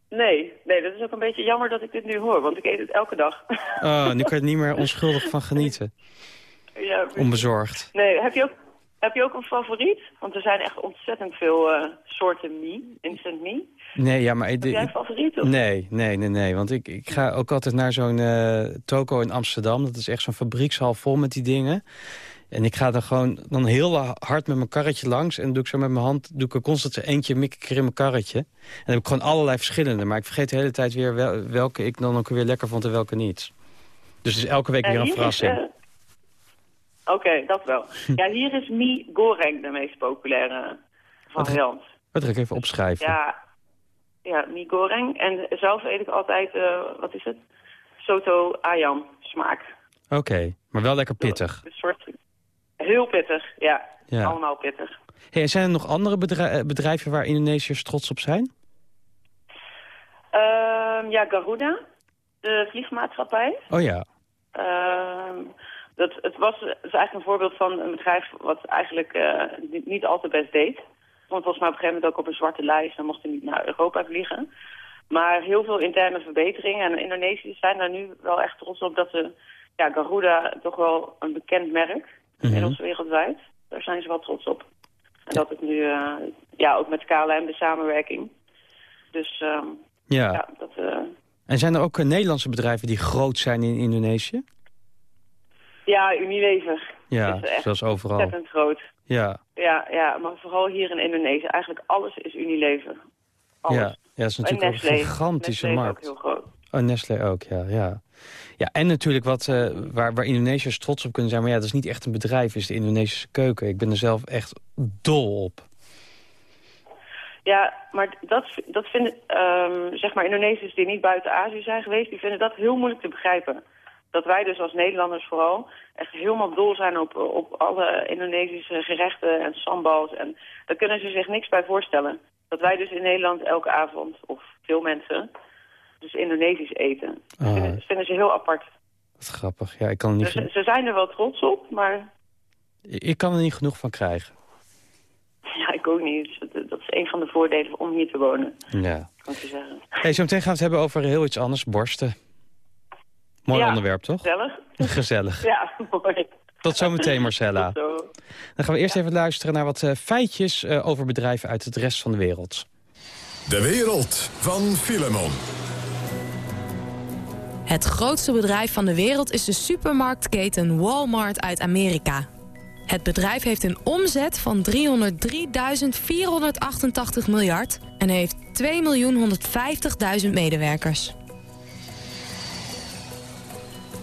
Speaker 5: nee, nee, dat is ook een beetje jammer dat ik dit nu hoor, want ik eet het elke dag.
Speaker 3: Oh, nu kan je er niet meer onschuldig van genieten.
Speaker 5: Ja.
Speaker 3: Onbezorgd.
Speaker 5: Nee, heb je, ook, heb je ook een favoriet? Want er zijn echt ontzettend veel eh, soorten mie, instant mie.
Speaker 3: Nee, ja, maar...
Speaker 5: Heb jij een favoriet? Of?
Speaker 3: Nee, nee, nee, nee. Want ik, ik ga ook altijd naar zo'n eh, toko in Amsterdam. Dat is echt zo'n fabriekshal vol met die dingen. En ik ga dan gewoon dan heel hard met mijn karretje langs. En doe ik zo met mijn hand, doe ik er constant eentje, mik ik er in mijn karretje. En dan heb ik gewoon allerlei verschillende. Maar ik vergeet de hele tijd weer wel- welke ik dan ook weer lekker vond en welke niet. Dus het is elke week weer een verrassing.
Speaker 5: Eh, Oké, dat wel. Ja, hier is mie goreng de meest populaire variant.
Speaker 3: Wat ga ik even opschrijven.
Speaker 5: Ja, ja mie goreng. En zelf eet ik altijd, eh, wat is het? Soto ayam smaak.
Speaker 3: Oké, maar wel lekker pittig.
Speaker 5: Een soort... Heel pittig, ja.
Speaker 3: Ja.
Speaker 5: Allemaal pittig.
Speaker 3: Hey, zijn er nog andere bedrij- bedrijven waar Indonesiërs trots op zijn?
Speaker 5: Ehm, ja, Garuda, de vliegmaatschappij.
Speaker 3: Oh ja.
Speaker 5: Ehm, dat, het, was, het is eigenlijk een voorbeeld van een bedrijf wat eigenlijk eh, niet, niet al te best deed. Want volgens mij op een gegeven moment ook op een zwarte lijst en mochten niet naar Europa vliegen. Maar heel veel interne verbeteringen. En Indonesiërs zijn daar nu wel echt trots op dat ze... Ja, Garuda toch wel een bekend merk.
Speaker 3: Mhm.
Speaker 5: Inmiddels wereldwijd. Daar zijn ze wel trots op. En dat het nu, eh, ja, ook met KLM de samenwerking. Dus ehm,
Speaker 3: Ja.
Speaker 5: ja, dat... eh,
Speaker 3: En zijn er ook Nederlandse bedrijven die groot zijn in Indonesië?
Speaker 5: Ja, Unilever
Speaker 3: Ja,
Speaker 5: is echt
Speaker 3: zoals overal.
Speaker 5: ontzettend groot.
Speaker 3: Ja,
Speaker 5: Ja, ja, maar vooral hier in Indonesië. Eigenlijk alles is Unilever. Alles.
Speaker 3: ja. ja, dat is natuurlijk
Speaker 5: Nestlé.
Speaker 3: een gigantische
Speaker 5: Nestlé is
Speaker 3: markt.
Speaker 5: ook heel groot.
Speaker 3: Oh, Nestlé ook, ja. Ja, ja en natuurlijk wat, eh, waar, waar Indonesiërs trots op kunnen zijn... maar ja, dat is niet echt een bedrijf, is de Indonesische keuken. Ik ben er zelf echt dol op.
Speaker 5: Ja, maar dat, dat vinden, ehm, zeg maar, Indonesiërs die niet buiten Azië zijn geweest, die vinden dat heel moeilijk te begrijpen. Dat wij dus als Nederlanders vooral echt helemaal dol zijn op, op alle Indonesische gerechten en sambals. En daar kunnen ze zich niks bij voorstellen. Dat wij dus in Nederland elke avond, of veel mensen, dus Indonesisch eten. Dat
Speaker 3: Ah.
Speaker 5: vinden, dat vinden ze heel apart.
Speaker 3: Wat grappig. Ja, ik kan niet,
Speaker 5: Dus ze zijn er wel trots op, maar
Speaker 3: ik kan er niet genoeg van krijgen.
Speaker 5: ja, ik ook niet. Dus dat, dat is een van de voordelen om hier te wonen,
Speaker 3: Ja.
Speaker 5: kan ik je zeggen.
Speaker 3: Hey, zo meteen gaan we het hebben over heel iets anders, borsten. Mooi
Speaker 5: Ja.
Speaker 3: onderwerp, toch?
Speaker 5: Gezellig.
Speaker 3: Gezellig.
Speaker 5: Ja, mooi.
Speaker 3: Tot zometeen, Marcella.
Speaker 5: Zo.
Speaker 3: Dan gaan we eerst even luisteren naar wat eh, feitjes eh, over bedrijven uit de rest van de wereld.
Speaker 2: De wereld van Filemon.
Speaker 9: Het grootste bedrijf van de wereld is de supermarktketen Walmart uit Amerika. Het bedrijf heeft een omzet van 303.488 miljard en heeft 2.150.000 medewerkers.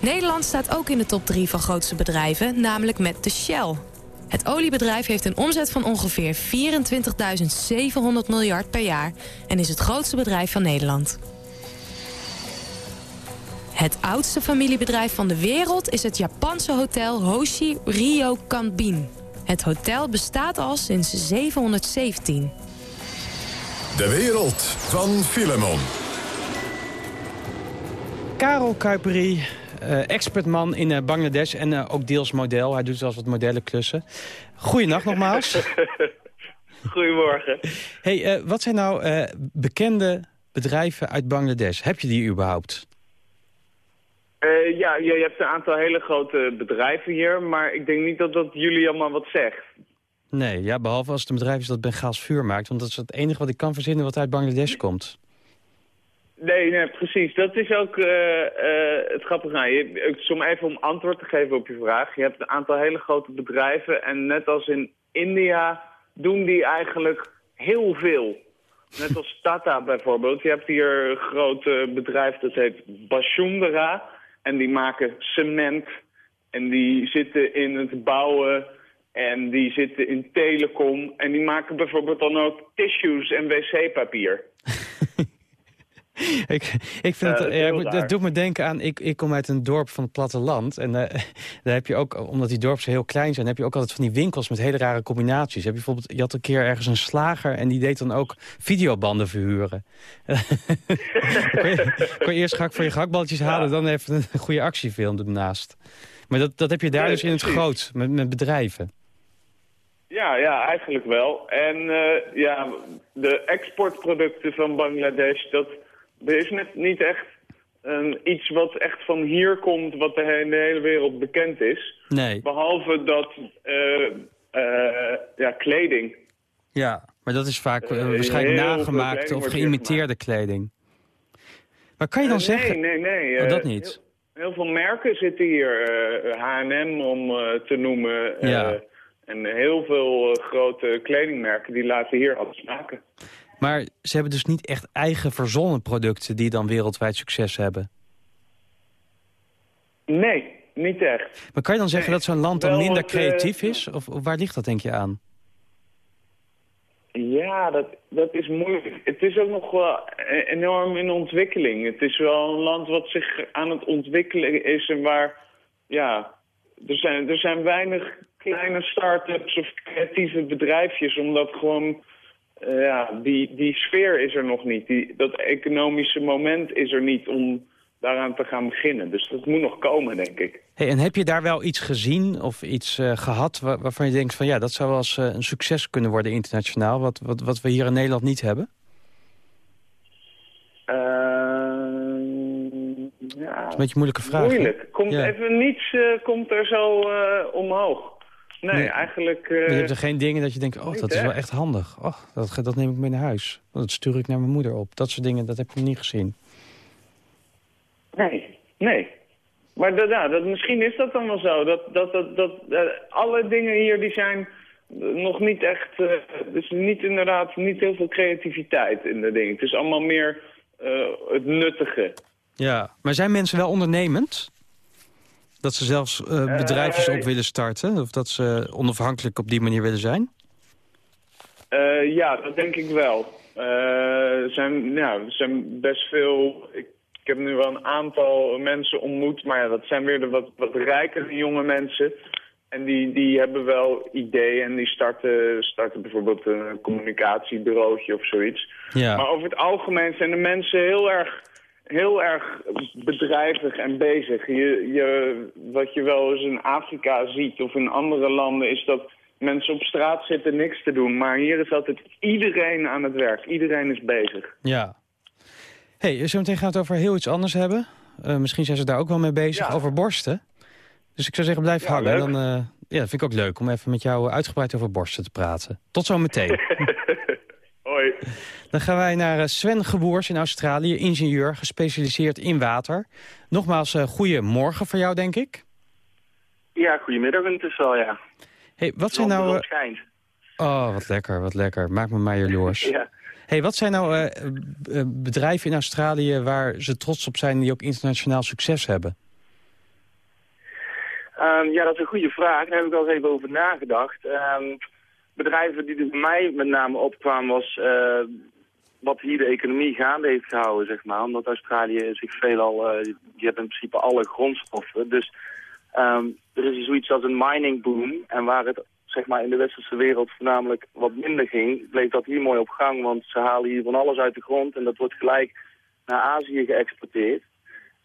Speaker 9: Nederland staat ook in de top 3 van grootste bedrijven, namelijk met de Shell. Het oliebedrijf heeft een omzet van ongeveer 24.700 miljard per jaar en is het grootste bedrijf van Nederland. Het oudste familiebedrijf van de wereld is het Japanse hotel Hoshi Ryo Kanbin. Het hotel bestaat al sinds 717.
Speaker 2: De wereld van Filemon.
Speaker 3: Karel Kuiperi, expertman in eh, Bangladesh en eh, ook deels model. Hij doet zelfs wat modellenklussen. Goeienacht nogmaals.
Speaker 6: Goedemorgen.
Speaker 3: hey, eh, wat zijn nou eh, bekende bedrijven uit Bangladesh? Heb je die überhaupt?
Speaker 6: Eh, ja, je, je hebt een aantal hele grote bedrijven hier, maar ik denk niet dat dat jullie allemaal wat zegt.
Speaker 3: Nee, ja, behalve als het een bedrijf is dat Bengaals vuur maakt. Want dat is het enige wat ik kan verzinnen wat uit Bangladesh komt.
Speaker 6: Nee, nee, precies. Dat is ook eh, eh, het grappige. aan. Je, om even om antwoord te geven op je vraag. Je hebt een aantal hele grote bedrijven en net als in India doen die eigenlijk heel veel. Net als Tata bijvoorbeeld. Je hebt hier een groot bedrijf dat heet Bashundara. En die maken cement. En die zitten in het bouwen. En die zitten in telecom. En die maken bijvoorbeeld dan ook tissues en wc-papier.
Speaker 3: ik, ik vind het,
Speaker 6: dat
Speaker 3: ja, doet me denken aan, ik, ik kom uit een dorp van het platteland. En eh, daar heb je ook, omdat die dorpen zo heel klein zijn, heb je ook altijd van die winkels met hele rare combinaties. Heb je, bijvoorbeeld, je had een keer ergens een slager en die deed dan ook videobanden verhuren. kon, je, kon je eerst ga ik voor je gehaktballetjes halen, dan even een goede actiefilm ernaast. Maar dat, dat heb je daar
Speaker 6: Ja,
Speaker 3: dus in het groot, met, met bedrijven.
Speaker 6: Ja, ja, eigenlijk wel. En eh, ja, de exportproducten van Bangladesh, dat er is net niet echt iets wat echt van hier komt, wat de, in de hele wereld bekend is.
Speaker 3: Nee,
Speaker 6: Behalve dat, eh, eh, ja, kleding.
Speaker 3: ja, maar dat is vaak eh, waarschijnlijk nagemaakte of geïmiteerde kleding. Maar kan je dan zeggen...
Speaker 6: Nee, nee, nee.
Speaker 3: Oh, dat niet?
Speaker 6: Heel, heel veel merken zitten hier. H&M om te noemen.
Speaker 3: Ja.
Speaker 6: En heel veel grote kledingmerken die laten hier alles maken.
Speaker 3: Maar ze hebben dus niet echt eigen verzonnen producten... die dan wereldwijd succes hebben.
Speaker 6: Nee, niet echt.
Speaker 3: Maar kan je dan zeggen
Speaker 6: Nee,
Speaker 3: dat zo'n land dan minder
Speaker 6: wat, eh,
Speaker 3: creatief is? Of, of waar ligt dat denk je aan?
Speaker 6: Ja, dat, dat is moeilijk. Het is ook nog wel e- enorm in ontwikkeling. Het is wel een land wat zich aan het ontwikkelen is en waar, ja, er zijn, er zijn weinig kleine start-ups of creatieve bedrijfjes, omdat gewoon, ja, die, die sfeer is er nog niet. Die, dat economische moment is er niet om daaraan te gaan beginnen. Dus dat moet nog komen, denk ik.
Speaker 3: Hey, en heb je daar wel iets gezien of iets eh, gehad... wa- waarvan je denkt van ja, dat zou wel eens eh, een succes kunnen worden internationaal... Wat, wat, wat we hier in Nederland niet hebben?
Speaker 6: Eh, ja.
Speaker 3: Dat is een beetje een moeilijke vraag. hè?
Speaker 6: Moeilijk. Komt
Speaker 3: Ja.
Speaker 6: even niets eh, komt er zo omhoog. Nee,
Speaker 3: Nee.
Speaker 6: eigenlijk... eh,
Speaker 3: je hebt er geen dingen dat je denkt, oh,
Speaker 6: niet
Speaker 3: dat is wel
Speaker 6: echt.
Speaker 3: handig. Oh, dat, dat neem ik mee naar huis. Dat stuur ik naar mijn moeder op. Dat soort dingen, dat heb ik nog niet gezien.
Speaker 6: Nee, nee. Maar dat, ja, dat, misschien is dat dan wel zo. Dat, dat, dat, dat, eh, alle dingen hier die zijn eh, nog niet echt... eh dus niet inderdaad niet heel veel creativiteit in de dingen. Het is allemaal meer eh, het nuttige.
Speaker 3: Ja, maar zijn mensen wel ondernemend? Dat ze zelfs eh, bedrijfjes
Speaker 6: Eh,
Speaker 3: op willen starten? Of dat ze onafhankelijk op die manier willen zijn?
Speaker 6: Eh, ja, dat denk ik wel. Eh, Er zijn, ja, er zijn best veel... Ik, ik heb nu wel een aantal mensen ontmoet, maar ja, dat zijn weer de wat, wat rijkere jonge mensen. En die, die hebben wel ideeën en die starten, starten bijvoorbeeld een communicatiebureautje of zoiets.
Speaker 3: Ja.
Speaker 6: Maar over het algemeen zijn de mensen heel erg, heel erg bedrijvig en bezig. Je, je, wat je wel eens in Afrika ziet of in andere landen is dat mensen op straat zitten niks te doen. Maar hier is altijd iedereen aan het werk. Iedereen is bezig.
Speaker 3: Ja. hey, zometeen gaan we het over heel iets anders hebben. Eh, misschien zijn ze daar ook wel mee bezig,
Speaker 6: Ja.
Speaker 3: over borsten. Dus ik zou zeggen, blijf
Speaker 6: Ja,
Speaker 3: hangen. Dan, eh, ja, dat vind ik ook leuk om even met jou uitgebreid over borsten te praten. Tot zometeen.
Speaker 6: Hoi.
Speaker 3: Dan gaan wij naar eh, Sven Geboers in Australië, ingenieur, gespecialiseerd in water. Nogmaals, uh, goedemorgen voor jou, denk ik.
Speaker 7: Ja, goedemiddag intussen al, ja.
Speaker 3: Hey, wat zijn nou... eh. Oh, wat lekker, wat lekker. Maak me maar jaloers.
Speaker 7: Ja.
Speaker 3: Hey, wat zijn nou eh, eh, bedrijven in Australië waar ze trots op zijn... die ook internationaal succes hebben?
Speaker 7: Ehm, ja, dat is een goede vraag. Daar heb ik wel eens even over nagedacht. Ehm, bedrijven die bij mij met name opkwamen was eh, wat hier de economie gaande heeft gehouden, zeg maar. Omdat Australië zich veelal, eh die hebben in principe alle grondstoffen. Dus ehm, er is zoiets als een mining boom. En waar het zeg maar in de westerse wereld voornamelijk wat minder ging, bleef dat hier mooi op gang. Want ze halen hier van alles uit de grond en dat wordt gelijk naar Azië geëxporteerd.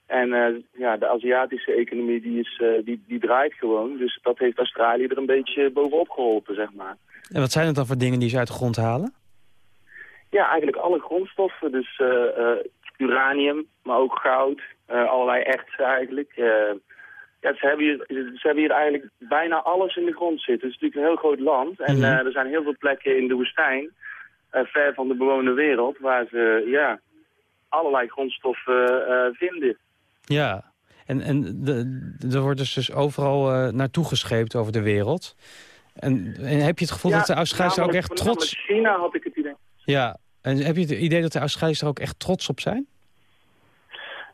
Speaker 7: En eh, ja, de Aziatische economie die, is, eh, die, die draait gewoon. Dus dat heeft Australië er een beetje bovenop geholpen, zeg maar.
Speaker 3: En wat zijn het dan voor dingen die ze uit de grond halen?
Speaker 7: Ja, eigenlijk alle grondstoffen. Dus eh, uranium, maar ook goud. allerlei erts eigenlijk. Ja, ze, hebben hier, ze hebben hier eigenlijk bijna alles in de grond zitten. Het is natuurlijk een heel groot land. En
Speaker 3: Mhm.
Speaker 7: er zijn heel veel plekken in de woestijn, ver van de bewoonde wereld, waar ze ja, allerlei grondstoffen vinden.
Speaker 3: Ja, en, en de, er wordt dus, dus overal eh, naartoe gescheept over de wereld. En, en heb je het gevoel dat de Australiërs ook echt trots...
Speaker 7: China had ik het idee.
Speaker 3: Ja, en heb je het idee dat de Australiërs er ook echt trots op zijn?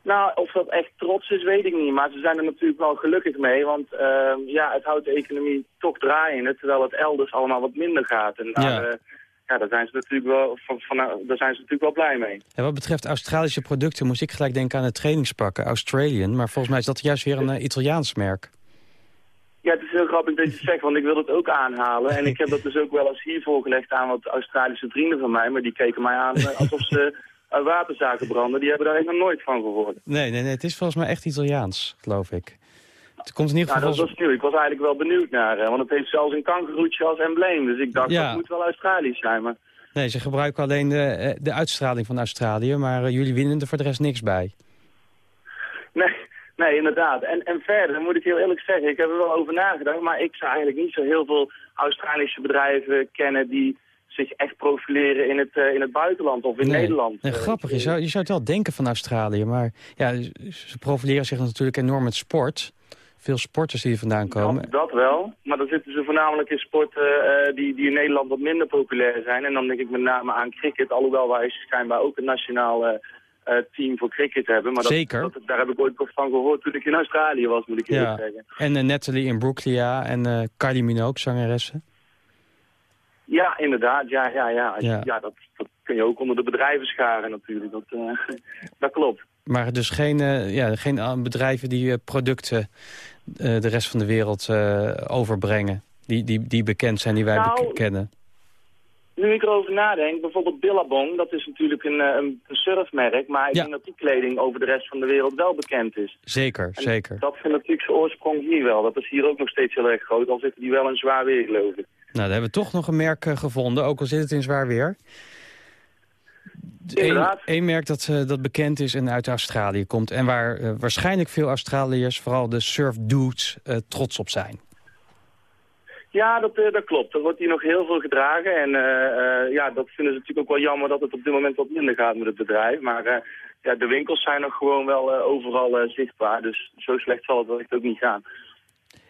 Speaker 7: Nou, of dat echt trots is, weet ik niet. Maar ze zijn er natuurlijk wel gelukkig mee. Want ehm, ja, het houdt de economie toch draaiende. Terwijl het elders allemaal wat minder gaat. En daar,
Speaker 3: Ja.
Speaker 7: Ja. daar, zijn ze natuurlijk wel, van, van, daar zijn ze natuurlijk wel blij mee.
Speaker 3: En wat betreft Australische producten moest ik gelijk denken aan de trainingspakken, Australian. Maar volgens mij is dat juist weer een eh, Italiaans merk.
Speaker 7: Ja, het is heel grappig dat je het zegt, want ik wil het ook aanhalen. En ik heb dat dus ook wel eens hier voorgelegd aan wat Australische vrienden van mij. Maar die keken mij aan eh, alsof ze uit waterzaken branden. Die hebben daar echt nog nooit van gehoord.
Speaker 3: Nee, nee, nee, het is volgens mij echt Italiaans, geloof ik. Het komt in ieder
Speaker 7: Nou,
Speaker 3: geval...
Speaker 7: dat was nieuw. Ik was eigenlijk wel benieuwd naar, eh, want het heeft zelfs een kangeroetje als embleem. Dus ik dacht,
Speaker 3: Ja.
Speaker 7: dat moet wel Australisch zijn. Maar
Speaker 3: Nee, ze gebruiken alleen de, eh, de uitstraling van Australië, maar eh, jullie winnen er voor de rest niks bij.
Speaker 7: Nee, nee inderdaad. En, en verder moet ik heel eerlijk zeggen, ik heb er wel over nagedacht, maar ik zou eigenlijk niet zo heel veel Australische bedrijven kennen die zich echt profileren in het, in het buitenland of in
Speaker 3: Nee.
Speaker 7: Nederland.
Speaker 3: Nee, grappig, je zou, je zou het wel denken van Australië, maar ja, ze profileren zich natuurlijk enorm met sport. Veel sporters die er vandaan komen.
Speaker 7: Dat, dat wel, maar dan zitten ze voornamelijk in sporten eh, die, die in Nederland wat minder populair zijn. En dan denk ik met name aan cricket, alhoewel wij schijnbaar ook een nationaal eh, team voor cricket hebben. Maar dat,
Speaker 3: Zeker.
Speaker 7: Dat, daar heb ik ooit van gehoord toen ik in Australië was, moet ik eerlijk
Speaker 3: Ja.
Speaker 7: zeggen.
Speaker 3: En eh, Natalie Imbruglia en eh Kylie Minogue, zangeressen.
Speaker 7: Ja, inderdaad. Ja, ja, ja.
Speaker 3: Ja.
Speaker 7: ja. dat, dat kun je ook onder de bedrijven scharen natuurlijk. Dat, dat klopt.
Speaker 3: Maar dus geen, ja, geen bedrijven die producten de rest van de wereld eh, overbrengen. Die, die, die bekend zijn, die wij
Speaker 7: Nou,
Speaker 3: kennen.
Speaker 7: Nu ik erover nadenk, bijvoorbeeld Billabong, dat is natuurlijk een, eh, een surfmerk. Maar ik
Speaker 3: Ja.
Speaker 7: denk dat die kleding over de rest van de wereld wel bekend is.
Speaker 3: Zeker,
Speaker 7: En
Speaker 3: zeker.
Speaker 7: Dat vindt natuurlijk zijn oorsprong hier wel. Dat is hier ook nog steeds heel erg groot, al zitten die wel in zwaar weer, geloof ik.
Speaker 3: Nou, dan hebben we toch nog een merk eh, gevonden, ook al zit het in zwaar weer. Eén één merk dat, eh, dat bekend is en uit Australië komt. En waar eh, waarschijnlijk veel Australiërs, vooral de surf dudes, eh, trots op zijn.
Speaker 7: Ja, dat, dat klopt. Er wordt hier nog heel veel gedragen. En ja, dat vinden ze natuurlijk ook wel jammer dat het op dit moment wat minder gaat met het bedrijf. Maar ja, de winkels zijn nog gewoon wel overal zichtbaar. Dus zo slecht zal het wellicht ook niet gaan.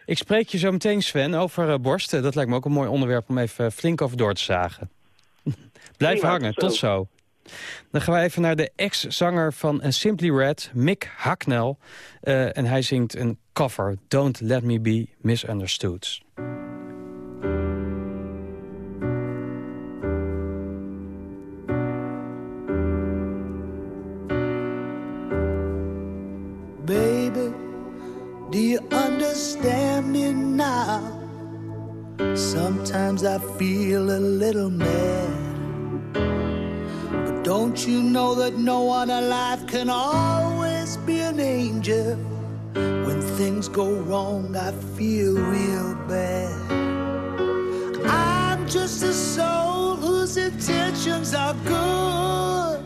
Speaker 3: Ik spreek je zo meteen, Sven, over borsten. Dat lijkt me ook een mooi onderwerp om even flink over door te zagen. Blijf hangen, tot zo. Dan gaan we even naar de ex-zanger van Simply Red, Mick Hacknell. Uh, en hij zingt een cover, Don't Let Me Be Misunderstood.
Speaker 10: Baby, do you understand me now? Sometimes I feel a little mad. Don't you know that no one alive can always be an angel? When things go wrong, I feel real bad. I'm just a soul whose intentions are good.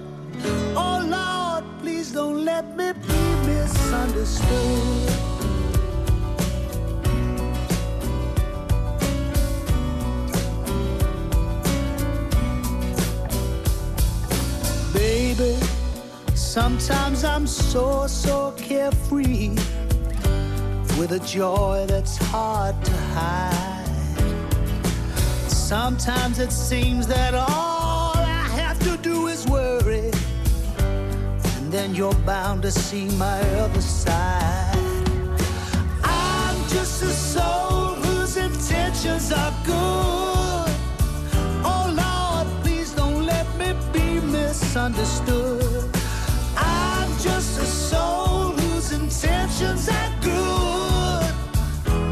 Speaker 10: Oh Lord, please don't let me be misunderstood. Sometimes I'm so, so carefree with a joy that's hard to hide. Sometimes it seems that all I have to do is worry, and then you're bound to see my other side. I'm just a soul whose intentions are good. Oh Lord, please don't let me be misunderstood. Intentions are good.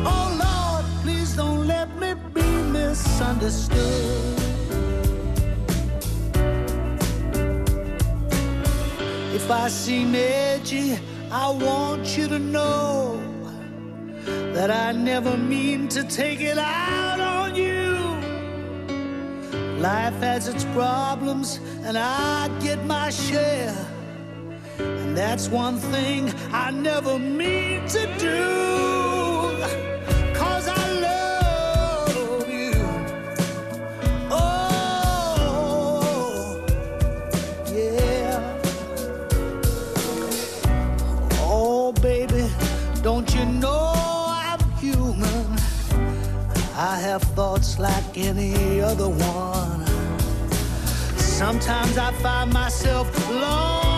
Speaker 10: Oh Lord, please don't let me be misunderstood. If I seem edgy, I want you to know that I never mean to take it out on you. Life has its problems, and I get my share. That's one thing I never mean to do. Cause I love you. Oh, yeah. Oh, baby, don't you know I'm human? I have thoughts like any other one. Sometimes I find myself, Lord,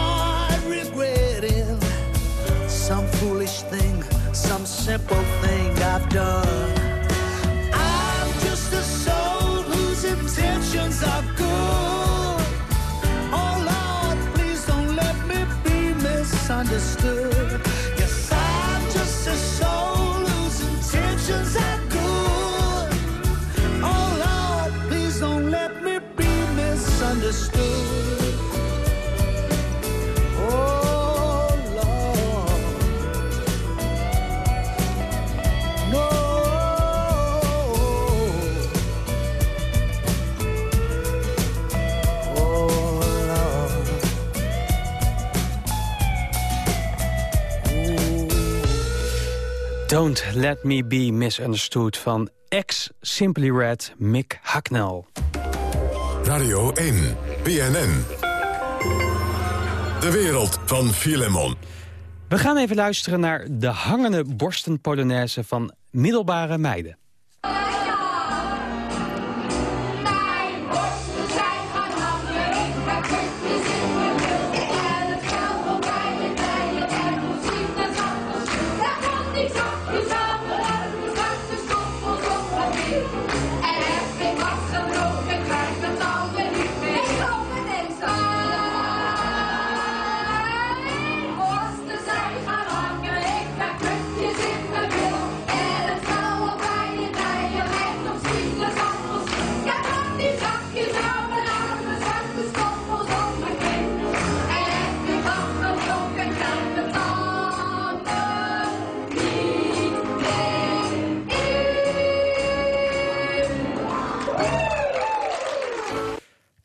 Speaker 10: foolish thing, some simple thing I've done. I'm just a soul whose intentions are good. Oh Lord, please don't let me be misunderstood. Yes, I'm just a soul whose intentions are good. Oh Lord, please don't let me be misunderstood.
Speaker 3: Don't Let Me Be Misunderstood van ex-Simply Red Mick Hacknell.
Speaker 2: Radio 1, BNN. De wereld van Filemon.
Speaker 3: We gaan even luisteren naar de hangende borsten Polonaise van middelbare meiden.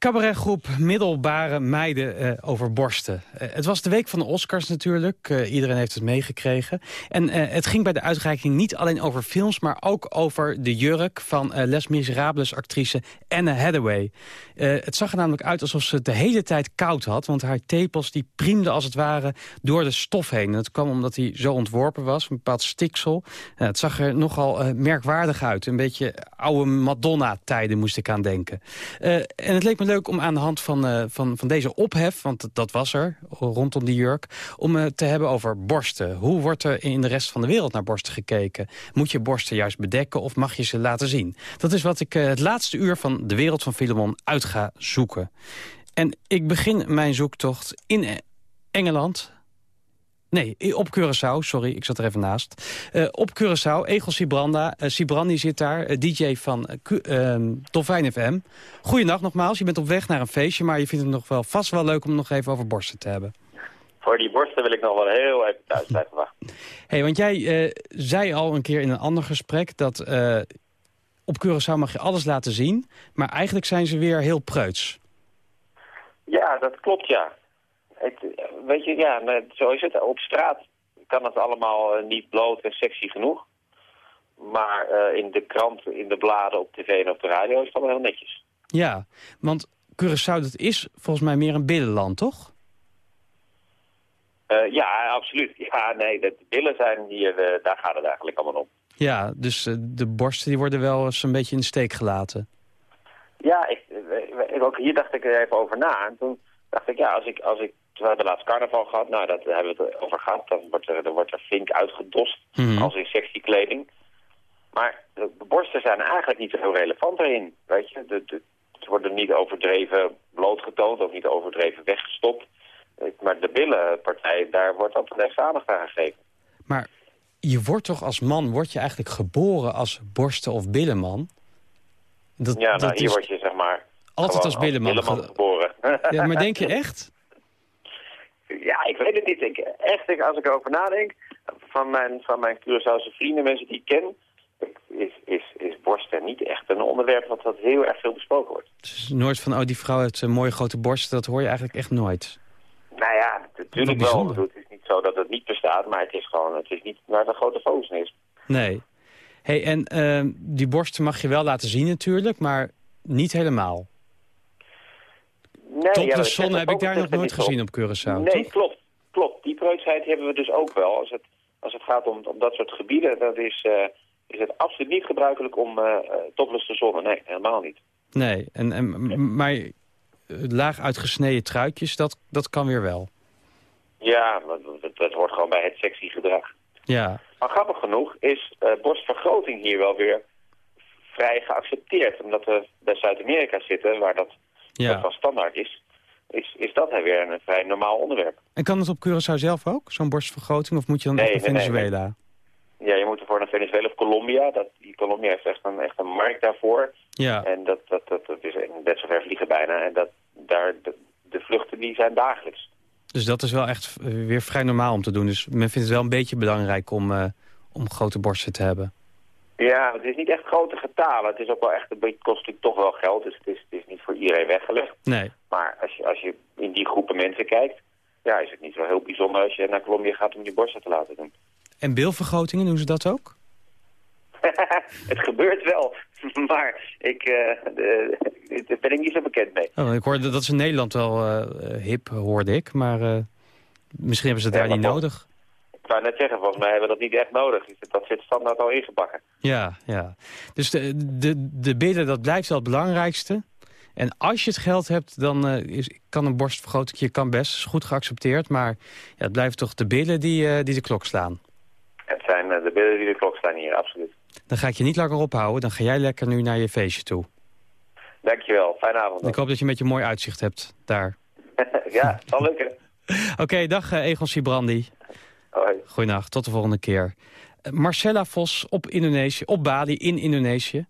Speaker 3: Cabaretgroep Middelbare Meiden eh, over borsten. Eh, het was de week van de Oscars natuurlijk. Eh, iedereen heeft het meegekregen. En het ging bij de uitreiking niet alleen over films... maar ook over de jurk van Les Miserables actrice Anne Hathaway. Het zag er namelijk uit alsof ze het de hele tijd koud had... want haar tepels die priemden als het ware door de stof heen. En dat kwam omdat hij zo ontworpen was, een bepaald stiksel. Het zag er nogal merkwaardig uit. Een beetje oude Madonna-tijden moest ik aan denken. En het leek me leuk om aan de hand van, eh, van, van deze ophef... want dat- was er, rondom die jurk... om het te hebben over borsten. Hoe wordt er in de rest van de wereld naar borsten gekeken? Moet je borsten juist bedekken of mag je ze laten zien? Dat is wat ik eh, het laatste uur van de wereld van Filemon uit ga zoeken. En ik begin mijn zoektocht in Engeland... Nee, op Curaçao, sorry, ik zat er even naast. Eh, op Curaçao, Egel Sibranda. eh, Sibrandi zit daar, eh, DJ van uh, ehm, Dolfijn FM. Goeiedag nogmaals, je bent op weg naar een feestje... maar je vindt het nog wel vast wel leuk om het nog even over borsten te hebben.
Speaker 4: Voor die borsten wil ik nog wel heel even thuis blijven wachten.
Speaker 3: hey, want jij zei al een keer in een ander gesprek... dat op Curaçao mag je alles laten zien... maar eigenlijk zijn ze weer heel preuts.
Speaker 4: Ja, dat klopt, ja. Het, weet je, ja, nou, zo is het. Op straat kan het allemaal eh, niet bloot en sexy genoeg. Maar eh, in de krant, in de bladen, op tv en op de radio is het allemaal heel netjes.
Speaker 3: Ja, want Curaçao dat is volgens mij meer een binnenland, toch?
Speaker 4: Eh, ja, absoluut. Ja, nee, de billen zijn hier, daar gaat het eigenlijk allemaal om.
Speaker 3: Ja, dus de borsten die worden wel eens een beetje in de steek gelaten.
Speaker 4: Ja, ik, eh, ook hier dacht ik er even over na. En toen dacht ik, ja, als ik, als ik we hebben laatst carnaval gehad, nou, dat hebben we het over gehad. Dan wordt er, dan wordt er flink uitgedost,
Speaker 3: Mhm.
Speaker 4: als in sexy kleding. Maar de, de borsten zijn eigenlijk niet zo heel relevant erin, weet je. De, de, ze worden niet overdreven blootgetoond, of niet overdreven weggestopt. Eh, Maar de billenpartij, daar wordt altijd echt aandacht aan gegeven.
Speaker 3: Maar je wordt toch als man, word je eigenlijk geboren als borsten- of billenman? Dat,
Speaker 4: ja, nou,
Speaker 3: dat
Speaker 4: hier
Speaker 3: is
Speaker 4: word je zeg maar...
Speaker 3: altijd als billenman.
Speaker 4: billenman.
Speaker 3: Ja, maar denk je echt?
Speaker 4: Ja, ik weet het niet. Ik, echt, als ik erover nadenk, van mijn, van mijn Curaçaose vrienden, mensen die ik ken, is, is, is borsten niet echt een onderwerp wat, wat heel erg veel besproken wordt.
Speaker 3: Het is nooit van, oh die vrouw heeft een mooie grote borsten. Dat hoor je eigenlijk echt nooit.
Speaker 4: Nou ja, natuurlijk wel. Het is niet zo dat het niet bestaat, maar het is gewoon, het is niet waar de grote focus is.
Speaker 3: Nee. hey, en ehm, die borsten mag je wel laten zien natuurlijk, maar niet helemaal.
Speaker 4: Nee, ja,
Speaker 3: Topless
Speaker 4: dat
Speaker 3: zon heb ik daar nog nooit gezien op Curaçao,
Speaker 4: Nee,
Speaker 3: toch?
Speaker 4: klopt. Klopt. Die preutsheid hebben we dus ook wel. Als het, als het gaat om, om dat soort gebieden, dat is, eh, is het absoluut niet gebruikelijk om eh, topless te zonnen. Nee, helemaal niet.
Speaker 3: Nee, en, en, maar laag uitgesneden truitjes, dat, dat kan weer wel.
Speaker 4: Ja, dat, dat hoort gewoon bij het sexy gedrag.
Speaker 3: Ja,
Speaker 4: Maar grappig genoeg is borstvergroting hier wel weer vrij geaccepteerd. Omdat we bij Zuid-Amerika zitten, waar dat,
Speaker 3: Ja.
Speaker 4: dat van standaard is, is, is dat weer een vrij normaal onderwerp.
Speaker 3: en kan het op Curaçao zelf ook, zo'n borstvergroting? Of moet je dan
Speaker 4: Nee,
Speaker 3: echt naar
Speaker 4: nee, nee,
Speaker 3: Venezuela?
Speaker 4: Ja, je moet ervoor naar Venezuela of Colombia. Dat, die Colombia heeft echt een, echt een markt daarvoor.
Speaker 3: Ja,
Speaker 4: En dat, dat, dat, dat is net zo ver vliegen bijna. En dat, daar, de, de vluchten die zijn dagelijks.
Speaker 3: dus dat is wel echt eh, weer vrij normaal om te doen. Dus men vindt het wel een beetje belangrijk om, eh, om grote borsten te hebben.
Speaker 4: Ja, het is niet echt grote getalen. Het is ook wel echt, een beetje, het kost natuurlijk toch wel geld. Dus het is, het is niet voor iedereen weggelegd.
Speaker 3: Nee.
Speaker 4: Maar als je, als je in die groepen mensen kijkt, ja, is het niet zo heel bijzonder als je naar Colombia gaat om die borsten te laten doen.
Speaker 3: En bilvergrotingen, doen ze dat ook?
Speaker 4: het gebeurt wel, maar ik, eh, de, daar ben ik niet zo bekend mee.
Speaker 3: Oh, ik hoorde dat is in Nederland wel eh, eh, hip, hoorde ik. Maar misschien hebben ze het
Speaker 4: Ja,
Speaker 3: daar niet nodig.
Speaker 4: Ik wou net zeggen, volgens mij hebben we dat niet echt nodig. Dat zit standaard al ingebakken.
Speaker 3: Ja, ja. Dus de, de, de billen, dat blijft wel het belangrijkste. En als je het geld hebt, dan eh, is, kan een borstvergroting kan best. is goed geaccepteerd. Maar ja, het blijven toch de billen die, eh, die de klok slaan.
Speaker 4: Het zijn eh, de beelden die de klok staan hier, absoluut.
Speaker 3: Dan ga ik je niet langer ophouden. Dan ga jij lekker nu naar je feestje toe.
Speaker 4: Dankjewel, fijne avond.
Speaker 3: Ik hoop dat je een beetje mooi uitzicht hebt daar.
Speaker 4: ja, zal lukken.
Speaker 3: Oké, dag Egon Sibrandi.
Speaker 4: Hoi.
Speaker 3: Tot de volgende keer. Eh, Marcella Vos op Indonesië, op Bali in Indonesië.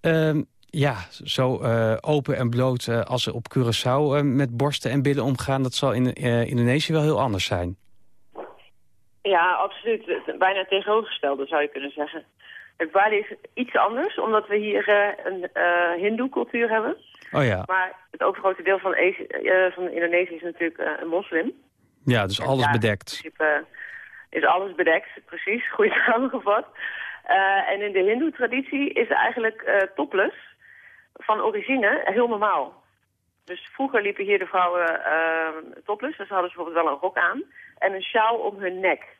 Speaker 3: Ehm, ja, zo eh, open en bloot eh, als ze op Curaçao eh, met borsten en billen omgaan... dat zal in eh, Indonesië wel heel anders zijn.
Speaker 5: Ja, absoluut. Het- Bijna het tegenovergestelde zou je kunnen zeggen. Kijk, Bali is iets anders, omdat we hier eh, een eh hindoe-cultuur hebben.
Speaker 3: Oh ja.
Speaker 5: Maar het overgrote deel van, Azië- eh, van Indonesië is natuurlijk eh, een moslim.
Speaker 3: Ja, dus alles
Speaker 5: Ja,
Speaker 3: bedekt.
Speaker 5: In principe is alles bedekt, precies. Goed samengevat. Eh, en in de hindoe-traditie is eigenlijk eh topless van origine heel normaal. Dus vroeger liepen hier de vrouwen eh, topless. Dus hadden ze bijvoorbeeld wel een rok aan en een sjaal om hun nek.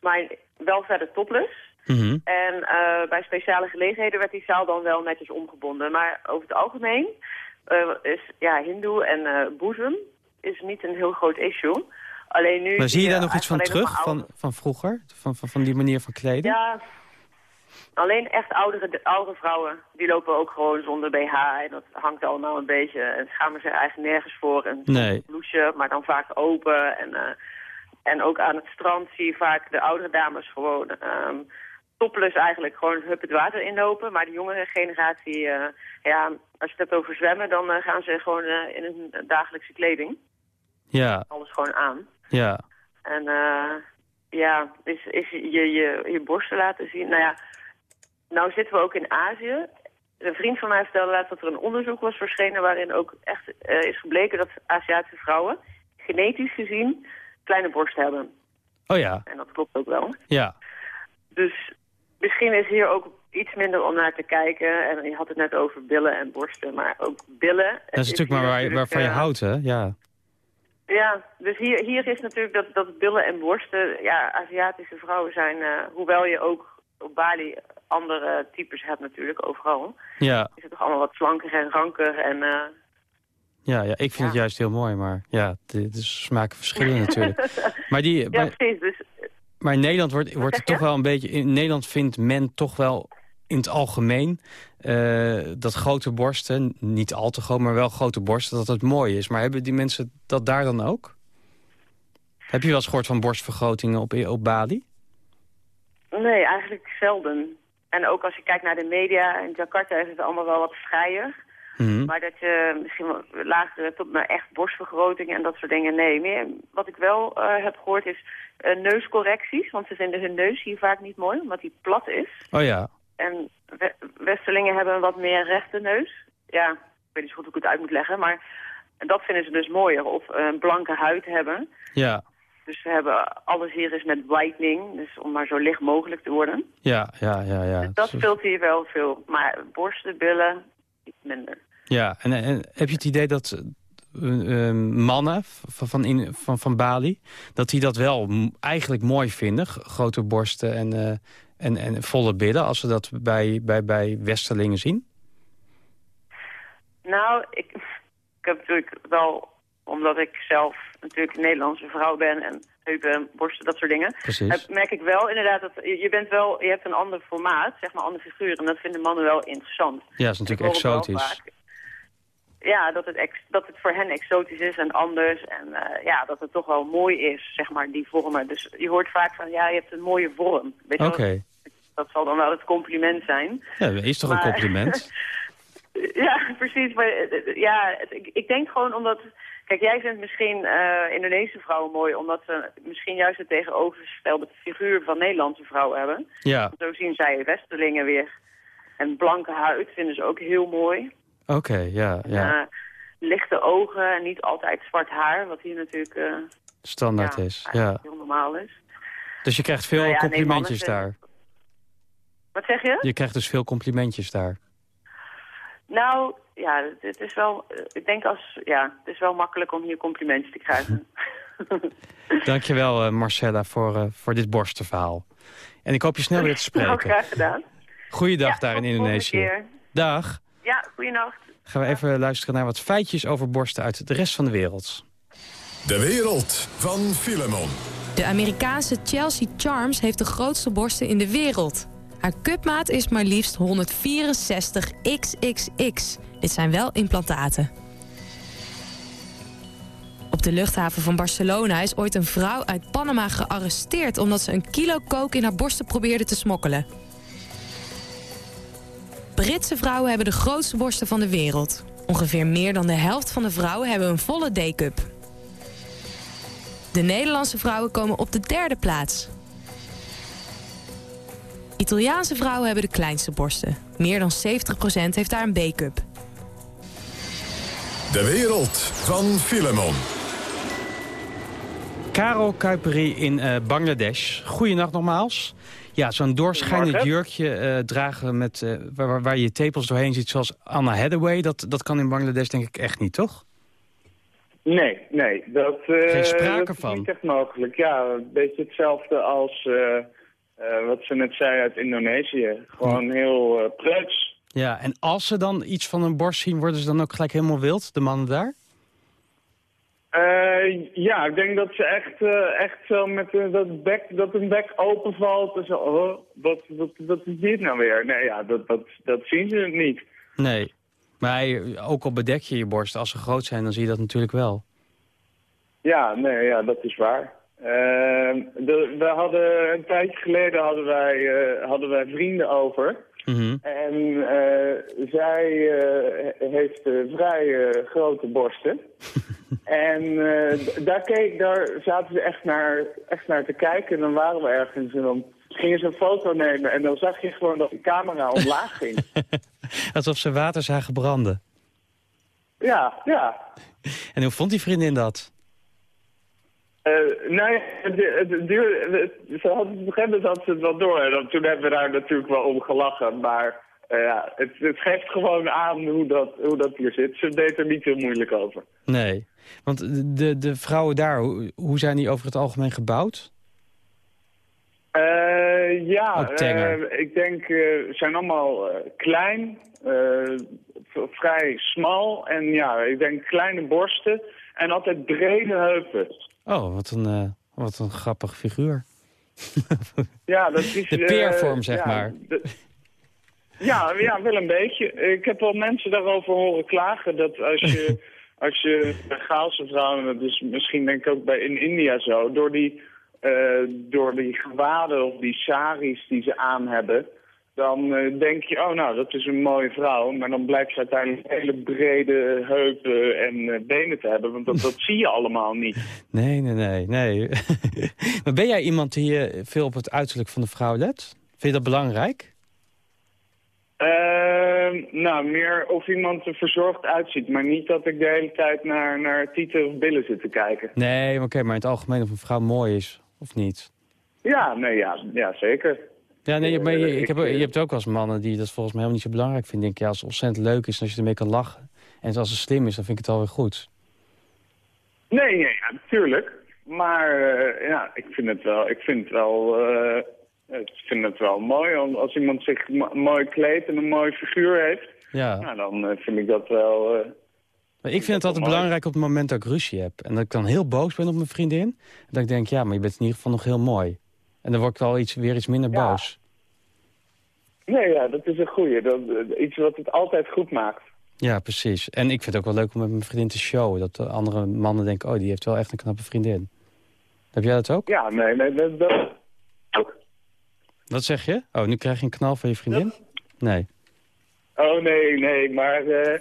Speaker 5: Maar wel verder topless.
Speaker 3: Mhm.
Speaker 5: En bij speciale gelegenheden werd die sjaal dan wel netjes omgebonden. Maar over het algemeen is ja, hindoe en eh boezem is niet een heel groot issue. Alleen nu...
Speaker 3: Maar zie je daar
Speaker 5: eh,
Speaker 3: nog iets van terug, van, van vroeger? Van, van, van die manier van kleden?
Speaker 5: ja, alleen echt oudere, oudere vrouwen, die lopen ook gewoon zonder BH. En dat hangt allemaal een beetje. En schamen zich eigenlijk nergens voor. En
Speaker 3: Nee.
Speaker 5: bloesje, maar dan vaak open. En, eh, en ook aan het strand zie je vaak de oudere dames gewoon ehm topless eigenlijk gewoon hup het water inlopen. Maar de jongere generatie, eh, ja, als je het hebt over zwemmen, dan gaan ze gewoon in hun dagelijkse kleding.
Speaker 3: Ja,
Speaker 5: Alles gewoon aan.
Speaker 3: Ja.
Speaker 5: En eh, ja, is, is je, je je borsten laten zien. Nou ja, nou zitten we ook in Azië. Een vriend van mij vertelde laatst dat er een onderzoek was verschenen... waarin ook echt eh, is gebleken dat Aziatische vrouwen... genetisch gezien kleine borsten hebben.
Speaker 3: Oh ja,
Speaker 5: En dat klopt ook wel.
Speaker 3: ja.
Speaker 5: Dus misschien is hier ook iets minder om naar te kijken. En je had het net over billen en borsten, maar ook billen.
Speaker 3: Dat is natuurlijk maar waar, waarvan je houdt, hè? Ja.
Speaker 5: Ja, dus hier, hier is natuurlijk dat, dat billen en borsten, ja, Aziatische vrouwen zijn, eh, hoewel je ook op Bali andere types hebt natuurlijk, overal,
Speaker 3: Ja,
Speaker 5: is het toch allemaal wat slanker en ranker en... eh,
Speaker 3: ja, ja, ik vind het juist heel mooi, maar ja, de, de smaken verschillen natuurlijk. Maar, die,
Speaker 5: ja,
Speaker 3: maar,
Speaker 5: precies, dus
Speaker 3: maar in Nederland wordt, wordt het toch wel een beetje... In Nederland vindt men toch wel in het algemeen... eh, dat grote borsten, niet al te groot, maar wel grote borsten, dat het mooi is. Maar hebben die mensen dat daar dan ook? Heb je wel eens gehoord van borstvergrotingen op, op Bali?
Speaker 5: nee, eigenlijk zelden. En ook als je kijkt naar de media, in Jakarta is het allemaal wel wat vrijer.
Speaker 3: Mhm.
Speaker 5: Maar dat je misschien wel lagere tot naar echt borstvergroting en dat soort dingen, nee. Meer, wat ik wel eh, heb gehoord is eh, neuscorrecties, want ze vinden hun neus hier vaak niet mooi, omdat die plat is.
Speaker 3: Oh ja,
Speaker 5: Westerlingen hebben een wat meer rechte neus. Ja, ik weet niet zo goed hoe ik het uit moet leggen, maar dat vinden ze dus mooier. Of eh, een blanke huid hebben.
Speaker 3: ja,
Speaker 5: Dus ze hebben alles hier is met whitening, dus om maar zo licht mogelijk te worden.
Speaker 3: ja, ja, ja. ja.
Speaker 5: Dat speelt hier wel veel, maar borsten, billen, iets minder.
Speaker 3: Ja, en, en heb je het idee dat eh, eh, mannen van, van, in, van, van Bali... dat die dat wel eigenlijk mooi vinden, grote borsten en, eh, en, en volle billen... als ze dat bij, bij, bij Westerlingen zien?
Speaker 5: Nou, ik, ik heb natuurlijk wel, omdat ik zelf natuurlijk een Nederlandse vrouw ben en heupen, borsten, dat soort dingen.
Speaker 3: Precies.
Speaker 5: merk ik wel inderdaad dat je, je bent wel, je hebt een ander formaat, zeg maar, andere figuur. En dat vinden mannen wel interessant.
Speaker 3: Ja, dat is natuurlijk exotisch.
Speaker 5: Ja, dat het, ex, dat het voor hen exotisch is en anders. En eh, ja, dat het toch wel mooi is, zeg maar, die vormen. Dus je hoort vaak van, ja, je hebt een mooie vorm.
Speaker 3: Oké?
Speaker 5: Dat zal dan wel het compliment zijn.
Speaker 3: ja, is toch een compliment?
Speaker 5: Ja, precies. Maar eh, eh, ja, ik, ik denk gewoon omdat... Kijk, jij vindt misschien eh Indonesische vrouwen mooi... omdat ze misschien juist het tegenovergestelde figuur van Nederlandse vrouwen hebben.
Speaker 3: Ja,
Speaker 5: Zo zien zij Westerlingen weer. En blanke huid vinden ze ook heel mooi.
Speaker 3: oké, ja, ja.
Speaker 5: Lichte ogen en niet altijd zwart haar, wat hier natuurlijk
Speaker 3: Standaard
Speaker 5: ja,
Speaker 3: is, ja.
Speaker 5: heel normaal is.
Speaker 3: Dus je krijgt veel
Speaker 5: Nou ja,
Speaker 3: complimentjes daar.
Speaker 5: Wat zeg je?
Speaker 3: Je krijgt dus veel complimentjes daar.
Speaker 5: Nou, ja, het, is wel, eh, ik denk als, ja, het is wel makkelijk om hier complimentjes te krijgen.
Speaker 3: Dankjewel, eh Marcella, voor, eh, voor dit borstenverhaal. En ik hoop je snel weer te
Speaker 5: Nou,
Speaker 3: spreken.
Speaker 5: graag gedaan.
Speaker 3: Goeiedag
Speaker 5: Ja,
Speaker 3: daar in Indonesië.
Speaker 5: keer.
Speaker 3: Dag.
Speaker 5: Ja, goeienacht.
Speaker 3: Gaan we even luisteren naar wat feitjes over borsten uit de rest van de wereld.
Speaker 2: De wereld van Filemon.
Speaker 9: De Amerikaanse Chelsea Charms heeft de grootste borsten in de wereld. Haar cupmaat is maar liefst 164 XXX. Dit zijn wel implantaten. Op de luchthaven van Barcelona is ooit een vrouw uit Panama gearresteerd... omdat ze een kilo kook in haar borsten probeerde te smokkelen. Britse vrouwen hebben de grootste borsten van de wereld. Ongeveer meer dan de helft van de vrouwen hebben een volle D-cup. De Nederlandse vrouwen komen op de derde plaats. Italiaanse vrouwen hebben de kleinste borsten. Meer dan 70% heeft daar een B-cup.
Speaker 2: De wereld van Filemon.
Speaker 3: Karel Kuiperi in eh, Bangladesh. Goeienacht nogmaals. Ja, zo'n doorschijnend jurkje eh, dragen met, eh, waar, waar- je tepels doorheen ziet... zoals Anna Hathaway, dat, dat kan in Bangladesh denk ik echt niet, toch?
Speaker 6: Nee, nee. Dat, eh,
Speaker 3: Geen sprake
Speaker 6: dat is
Speaker 3: van.
Speaker 6: niet echt mogelijk. Ja, een beetje hetzelfde als eh, wat ze net zei uit Indonesië. Gewoon heel eh preuts.
Speaker 3: Ja, en als ze dan iets van een borst zien... worden ze dan ook gelijk helemaal wild, de mannen daar?
Speaker 6: Eh, ja, ik denk dat ze echt, echt zo met dat, bek, dat een bek openvalt. En zo, oh, wat, wat, wat is dit nou weer? Nee, ja, dat, dat, dat zien ze niet.
Speaker 3: Nee. Maar ook al bedek je je borst, als ze groot zijn, dan zie je dat natuurlijk wel.
Speaker 6: Ja, nee, ja, dat is waar. Eh, de, we hadden, een tijdje geleden hadden wij, eh, hadden wij vrienden over.
Speaker 3: Mhm.
Speaker 6: En eh, zij eh, heeft vrij grote borsten. en daar, keek, daar zaten ze echt naar, echt naar te kijken. En dan waren we ergens en dan gingen ze een foto nemen. En dan zag je gewoon dat de camera omlaag ging.
Speaker 3: Alsof ze water zagen branden.
Speaker 6: ja, ja.
Speaker 3: En hoe vond die vriendin dat?
Speaker 6: Eh, nou ja, het, het, het duurde- het- ze had, op een gegeven moment had ze het wel door. En dan, toen hebben we daar natuurlijk wel om gelachen. Maar eh, ja, het, het geeft gewoon aan hoe dat, hoe dat hier zit. Ze deed er niet heel moeilijk over.
Speaker 3: Nee. Want de, de vrouwen daar, hoe, hoe zijn die over het algemeen gebouwd?
Speaker 6: Eh, ja, eh, ik denk, ze zijn allemaal klein, vrij smal. En ja, ik denk kleine borsten en altijd brede heupen.
Speaker 3: Oh, wat een, eh, wat een grappig figuur.
Speaker 6: Ja, dat is...
Speaker 3: De
Speaker 6: eh,
Speaker 3: peervorm, zeg
Speaker 6: ja,
Speaker 3: maar.
Speaker 6: de- ja, ja, wel een beetje. Ik heb wel mensen daarover horen klagen dat als je, als je bij Gaalse vrouwen, dat is misschien denk ik ook bij in India zo, door die, eh, door die gewaden of die saris die ze aan hebben, dan eh, denk je, oh nou, dat is een mooie vrouw, maar dan blijkt ze uiteindelijk hele brede heupen en eh, benen te hebben, want dat, dat zie je allemaal niet.
Speaker 3: Nee, nee, nee, nee. maar ben jij iemand die eh, veel op het uiterlijk van de vrouw let? Vind je dat belangrijk?
Speaker 6: Ehm, nou, meer of iemand er verzorgd uitziet. Maar niet dat ik de hele tijd naar, naar tieten of billen zit te kijken.
Speaker 3: Nee, oké, maar in het algemeen of een vrouw mooi is of niet.
Speaker 6: Ja, nee, ja, ja zeker.
Speaker 3: Ja, nee, maar je,
Speaker 6: Eh,
Speaker 3: ik heb,
Speaker 6: ik, eh,
Speaker 3: je hebt ook als mannen die dat volgens mij helemaal niet zo belangrijk vinden. Denk, ja, als het ontzettend leuk is en als je ermee kan lachen. En als ze slim is, dan vind ik het alweer goed.
Speaker 6: Nee, nee, ja, natuurlijk. Maar eh, ja, ik vind het wel, ik vind het wel, ik vind het wel mooi. Als iemand zich mo- mooi kleedt en een mooi figuur heeft,
Speaker 3: Ja.
Speaker 6: nou, dan vind ik dat wel...
Speaker 3: Maar ik vind het altijd belangrijk op het moment dat ik ruzie heb. En dat ik dan heel boos ben op mijn vriendin. En dat ik denk, ja, maar je bent in ieder geval nog heel mooi. En dan word ik wel iets, weer iets minder
Speaker 6: Ja.
Speaker 3: boos.
Speaker 6: Nee, ja, dat is een goeie. Dat, iets wat het altijd goed maakt.
Speaker 3: Ja, precies. En ik vind het ook wel leuk om met mijn vriendin te showen. Dat de andere mannen denken, oh, die heeft wel echt een knappe vriendin. Heb jij dat ook?
Speaker 6: Ja, nee, nee, dat... dat ook.
Speaker 3: Wat zeg je? Oh, nu krijg je een knal van je vriendin? Nee.
Speaker 6: Oh nee, nee, maar eh,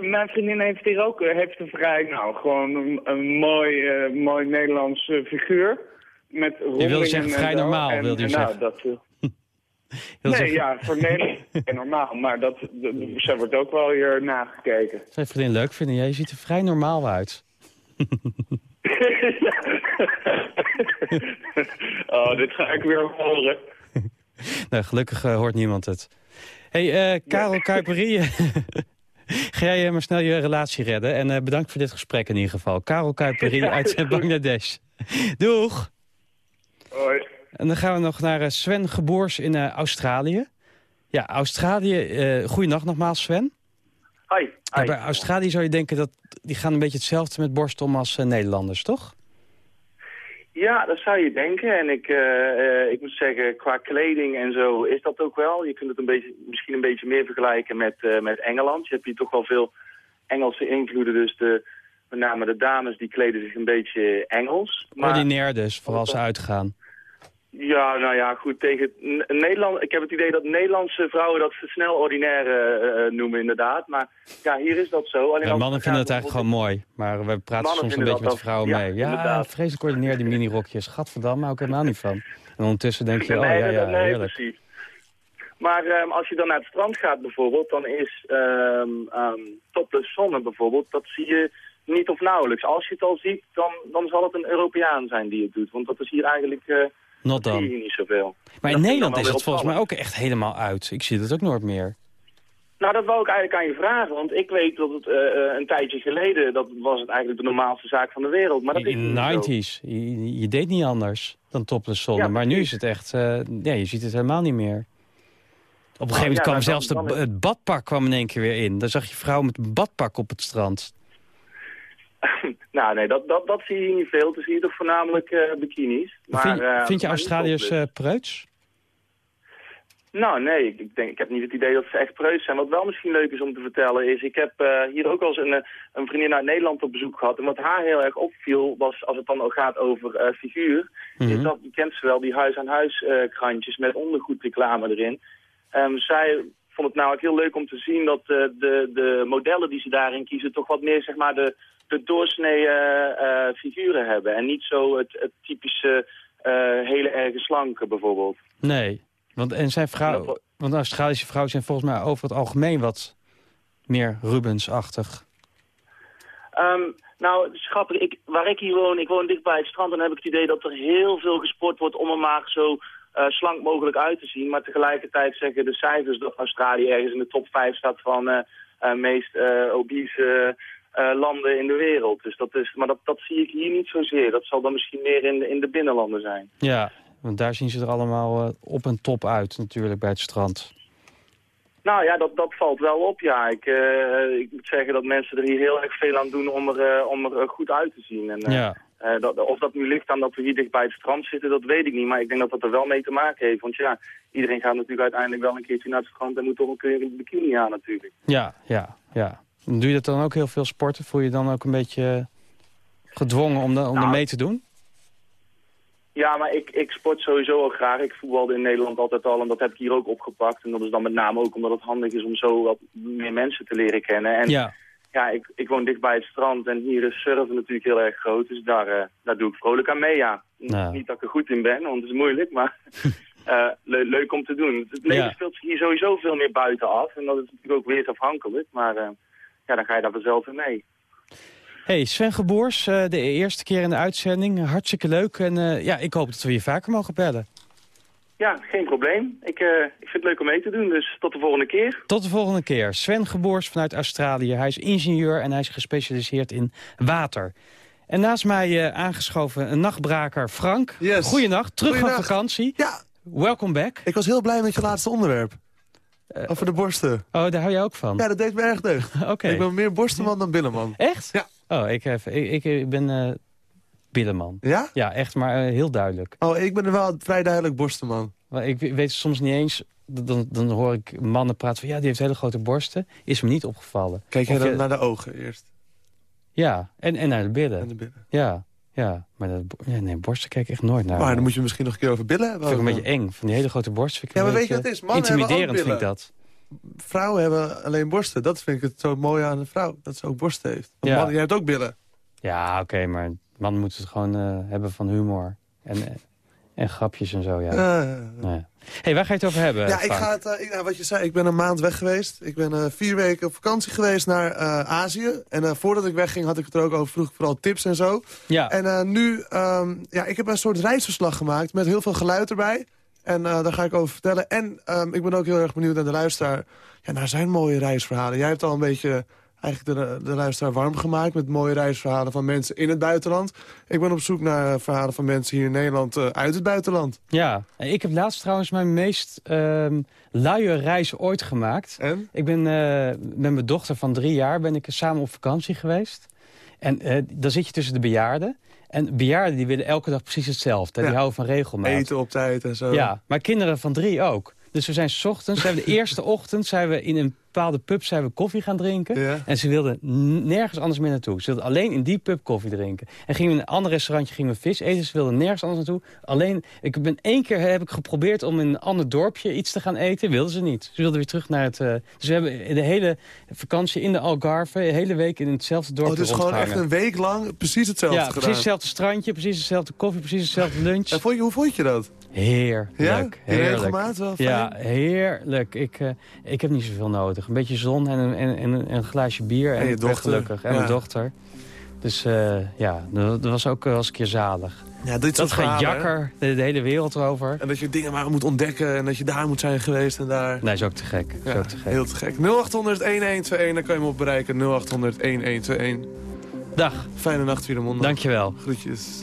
Speaker 6: mijn vriendin heeft hier ook eh, heeft een vrij, nou, gewoon een, een mooi, eh, mooi Nederlands figuur. Met rondingen
Speaker 3: zeggen
Speaker 6: en
Speaker 3: vrij normaal,
Speaker 6: En-
Speaker 3: wilde je
Speaker 6: en nou,
Speaker 3: zeggen.
Speaker 6: dat, eh,
Speaker 3: Dat
Speaker 6: nee, ja, voor Nederland normaal, maar dat, zij wordt ook wel hier nagekeken.
Speaker 3: Zou je vriendin leuk vinden? Ja, je ziet er vrij normaal uit.
Speaker 6: oh, dit ga ik weer horen.
Speaker 3: Nou, gelukkig eh, hoort niemand het. hey, eh, Karel Kuiperi, ga jij maar snel je relatie redden. En bedankt voor dit gesprek in ieder geval. Karel Kuiperi
Speaker 6: Ja,
Speaker 3: uit
Speaker 6: goed.
Speaker 3: Bangladesh. Doeg!
Speaker 6: Hoi.
Speaker 3: En dan gaan we nog naar eh, Sven Geboers in eh, Australië. Ja, Australië. eh goeienacht nogmaals, Sven.
Speaker 11: Hoi.
Speaker 3: Ja, bij Australië zou je denken dat die gaan een beetje hetzelfde met borst om als Nederlanders, toch?
Speaker 11: Ja, dat zou je denken. En ik, ik moet zeggen, qua kleding en zo is dat ook wel. Je kunt het een beetje, misschien een beetje meer vergelijken met, met Engeland. Je hebt hier toch wel veel Engelse invloeden. Dus de, met name de dames die kleden zich een beetje Engels. Maar,
Speaker 3: Ordinair dus, vooral als ze uitgaan.
Speaker 11: Ja, nou ja, goed. Tegen Nederland, ik heb het idee dat Nederlandse vrouwen dat ze snel ordinair eh, eh, noemen, inderdaad. Maar ja, hier is dat zo. Alleen
Speaker 3: Ja, mannen vinden het eigenlijk gewoon mooi. Maar we praten soms een beetje met vrouwen
Speaker 11: ook-
Speaker 3: mee.
Speaker 11: ja,
Speaker 3: Ja,
Speaker 11: inderdaad.
Speaker 3: vreselijk ordinair die minirokjes. Gadverdamme, hou ik helemaal niet van. En ondertussen denk je, oh
Speaker 11: nee,
Speaker 3: ja,
Speaker 11: nee,
Speaker 3: ja,
Speaker 11: nee,
Speaker 3: heerlijk.
Speaker 11: precies.
Speaker 7: Maar ehm, als je dan naar het strand gaat bijvoorbeeld, dan is ehm, topless zonne bijvoorbeeld, dat zie je niet of nauwelijks. Als je het al ziet, dan, dan zal het een Europeaan zijn die het doet. Want dat is hier eigenlijk, eh
Speaker 3: Not
Speaker 7: dat zie
Speaker 3: done.
Speaker 7: je niet zoveel.
Speaker 3: Maar in Nederland is het volgens mij ook echt helemaal uit. Ik zie dat ook nooit meer.
Speaker 7: Nou, dat wou ik eigenlijk aan je vragen, want ik weet dat het eh, eh, een tijdje geleden, dat was het eigenlijk de normaalste zaak van de wereld. Maar dat is
Speaker 3: In de
Speaker 7: zo.
Speaker 3: 90s. Je, je deed niet anders dan topless zonne.
Speaker 7: Ja,
Speaker 3: maar nu is het echt... eh, ja, je ziet het helemaal niet meer. Op een gegeven moment kwam zelfs de, het badpak kwam in één keer weer in. Dan zag je vrouwen met een badpak op het strand.
Speaker 7: Nou, nee, dat, dat, dat zie je hier niet veel. Dan zie je toch voornamelijk eh, bikinis. Maar,
Speaker 3: vind,
Speaker 7: eh,
Speaker 3: vind je Australiërs eh preuts?
Speaker 7: Nou, nee, ik, ik denk, ik heb niet het idee dat ze echt preus zijn. Wat wel misschien leuk is om te vertellen is, ik heb hier ook al eens een, een vriendin uit Nederland op bezoek gehad. En wat haar heel erg opviel, was als het dan ook gaat over figuur, is
Speaker 3: Mhm.
Speaker 7: dat, je kent ze wel, die huis-aan-huis krantjes met ondergoedreclame erin. Ehm, zij vond het nou ook heel leuk om te zien dat de, de modellen die ze daarin kiezen toch wat meer, zeg maar, de, de doorsnee eh, eh, figuren hebben. En niet zo het, het typische eh, hele erge slanke bijvoorbeeld.
Speaker 3: Nee. Want, en zijn vrouwen, want Australische vrouwen zijn volgens mij over het algemeen wat meer Rubens-achtig.
Speaker 7: Ehm, nou, het is grappig. Ik, waar ik hier woon, ik woon dicht bij het strand... en dan heb ik het idee dat er heel veel gesport wordt om er maar zo slank mogelijk uit te zien. Maar tegelijkertijd zeggen de cijfers dat Australië ergens in de top 5 staat van eh, meest obese eh, landen in de wereld. Dus dat is, maar dat, dat zie ik hier niet zozeer. Dat zal dan misschien meer in de, in de binnenlanden zijn.
Speaker 3: Ja, want daar zien ze er allemaal eh, op en top uit natuurlijk bij het strand.
Speaker 7: Nou ja, dat, dat valt wel op, ja. Ik, eh, ik moet zeggen dat mensen er hier heel erg veel aan doen om er, om er goed uit te zien. En,
Speaker 3: Ja.
Speaker 7: dat, of dat nu ligt aan dat we hier dicht bij het strand zitten, dat weet ik niet. Maar ik denk dat dat er wel mee te maken heeft. Want ja, iedereen gaat natuurlijk uiteindelijk wel een keertje naar het strand... en moet toch een keer een bikini aan natuurlijk.
Speaker 3: Ja, ja, ja. Doe je dat dan ook heel veel sporten? Voel je je dan ook een beetje gedwongen om, de, om
Speaker 7: Nou,
Speaker 3: mee te doen?
Speaker 7: Ja, maar ik, ik sport sowieso ook graag. Ik voetbalde in Nederland altijd al en dat heb ik hier ook opgepakt. En dat is dan met name ook omdat het handig is om zo wat meer mensen te leren kennen. En
Speaker 3: Ja.
Speaker 7: ja, ik, ik woon dicht bij het strand en hier is surfen natuurlijk heel erg groot. Dus daar, eh, daar doe ik vrolijk aan mee, ja.
Speaker 3: Nou.
Speaker 7: Niet dat ik er goed in ben, want het is moeilijk, maar eh, le- leuk om te doen. Het leven
Speaker 3: Ja.
Speaker 7: speelt zich hier sowieso veel meer buiten af. En dat is natuurlijk ook weersafhankelijk. Maar eh, ja, dan ga je daar vanzelf in mee.
Speaker 3: Hey, Sven Geboers, eh, de eerste keer in de uitzending. Hartstikke leuk. En eh, ja, ik hoop dat we je vaker mogen bellen.
Speaker 7: Ja, geen probleem. Ik, eh, ik vind het leuk om mee te doen, dus tot de volgende keer.
Speaker 3: Tot de volgende keer. Sven Geboers vanuit Australië. Hij is ingenieur en hij is gespecialiseerd in water. En naast mij eh, aangeschoven een nachtbraker Frank.
Speaker 12: Yes.
Speaker 3: Goeienacht, terug van
Speaker 12: Goeienacht.
Speaker 3: vakantie.
Speaker 12: Ja.
Speaker 3: Welcome back.
Speaker 12: Ik was heel blij met je laatste onderwerp. Over de borsten.
Speaker 3: Oh, daar hou je ook van?
Speaker 12: Ja, dat deed me erg deugd.
Speaker 3: Oké.
Speaker 12: Ik ben meer borstenman dan billenman.
Speaker 3: Echt?
Speaker 12: Ja.
Speaker 3: Oh, ik, heb, ik, ik, ik ben eh billenman.
Speaker 12: Ja?
Speaker 3: Ja, echt, maar eh, heel duidelijk.
Speaker 12: Oh, ik ben er wel vrij duidelijk borstenman.
Speaker 3: Maar ik weet soms niet eens... Dan, dan hoor ik mannen praten van... ja, die heeft hele grote borsten. Is me niet opgevallen.
Speaker 12: Kijk jij dan
Speaker 3: je-
Speaker 12: naar de ogen eerst?
Speaker 3: Ja, en, en naar de billen.
Speaker 12: En de billen.
Speaker 3: Ja, ja. Maar dat, ja, nee, borsten kijk ik echt nooit naar.
Speaker 12: Maar dan moet je misschien nog een keer over billen hebben.
Speaker 3: vind ik een beetje eng. Van die hele grote borsten vind ik
Speaker 12: Ja, maar weet je wat het is? Mannen
Speaker 3: Intimiderend vind ik dat.
Speaker 12: Vrouwen hebben alleen borsten. Dat vind ik het zo mooi aan een vrouw. Dat ze ook borsten heeft. Want
Speaker 3: Ja.
Speaker 12: mannen, jij hebt ook billen.
Speaker 3: Ja, oké, maar mannen moeten het gewoon eh, hebben van humor. En, en grapjes en zo, ja. Nee. Hey, waar ga je het over hebben,
Speaker 12: Ja, ik ga het, eh, ik, nou, wat je zei, ik ben een maand weg geweest. Ik ben eh, vier weken op vakantie geweest naar eh, Azië. En voordat ik wegging had ik het er ook over, vroeg ik vooral tips en zo.
Speaker 3: Ja.
Speaker 12: En nu, ehm, ja, ik heb een soort reisverslag gemaakt met heel veel geluid erbij. En daar ga ik over vertellen. En ehm, ik ben ook heel erg benieuwd naar de luisteraar. Ja, naar zijn mooie reisverhalen. Jij hebt al een beetje eigenlijk de, de luisteraar warm gemaakt... met mooie reisverhalen van mensen in het buitenland. Ik ben op zoek naar verhalen van mensen hier in Nederland eh, uit het buitenland.
Speaker 3: Ja, ik heb laatst trouwens mijn meest ehm luie reis ooit gemaakt.
Speaker 12: En?
Speaker 3: Ik ben eh, met mijn dochter van drie jaar ben ik samen op vakantie geweest. En eh, dan zit je tussen de bejaarden. En bejaarden die willen elke dag precies hetzelfde. Die
Speaker 12: Ja.
Speaker 3: houden van regelmaat.
Speaker 12: Eten op tijd en zo.
Speaker 3: Ja, maar kinderen van drie ook. Dus we zijn 's ochtends, we hebben de eerste ochtend zijn we in een bepaalde pub zijn we koffie gaan drinken. En ze wilden nergens anders meer naartoe. Ze wilden alleen in die pub koffie drinken. En gingen we in een ander restaurantje gingen we vis eten. Ze wilden nergens anders naartoe. Alleen, ik ben één keer heb ik geprobeerd om in een ander dorpje iets te gaan eten. Wilden ze niet. Ze wilden weer terug naar het... eh, dus we hebben de hele vakantie in de Algarve, de hele week in hetzelfde dorpje
Speaker 12: Oh, dus gewoon echt een week lang precies hetzelfde
Speaker 3: Ja,
Speaker 12: gedaan.
Speaker 3: precies hetzelfde strandje, precies hetzelfde koffie, precies hetzelfde lunch.
Speaker 12: En vond je, hoe vond je dat?
Speaker 3: Heerlijk.
Speaker 12: Ja?
Speaker 3: Heerlijk.
Speaker 12: wel?
Speaker 3: Ja, heerlijk. Ik, eh, ik heb niet zoveel nodig. Een beetje zon en een, en, en een glaasje bier. En,
Speaker 12: En je dochter.
Speaker 3: gelukkig. En
Speaker 12: Ja.
Speaker 3: mijn dochter. Dus eh, ja, dat, was ook wel eens een keer zalig.
Speaker 12: Ja, dit
Speaker 3: dat
Speaker 12: verhalen,
Speaker 3: gejakker, de, de hele wereld over.
Speaker 12: En dat je dingen maar moet ontdekken en dat je daar moet zijn geweest en daar.
Speaker 3: Nee, is ook te gek. Is ook te gek.
Speaker 12: heel te gek. 0800 1121, dan kan je me op bereiken. 0800 1121.
Speaker 3: Dag.
Speaker 12: Fijne nacht, Filemon.
Speaker 3: Dankjewel.
Speaker 12: Groetjes.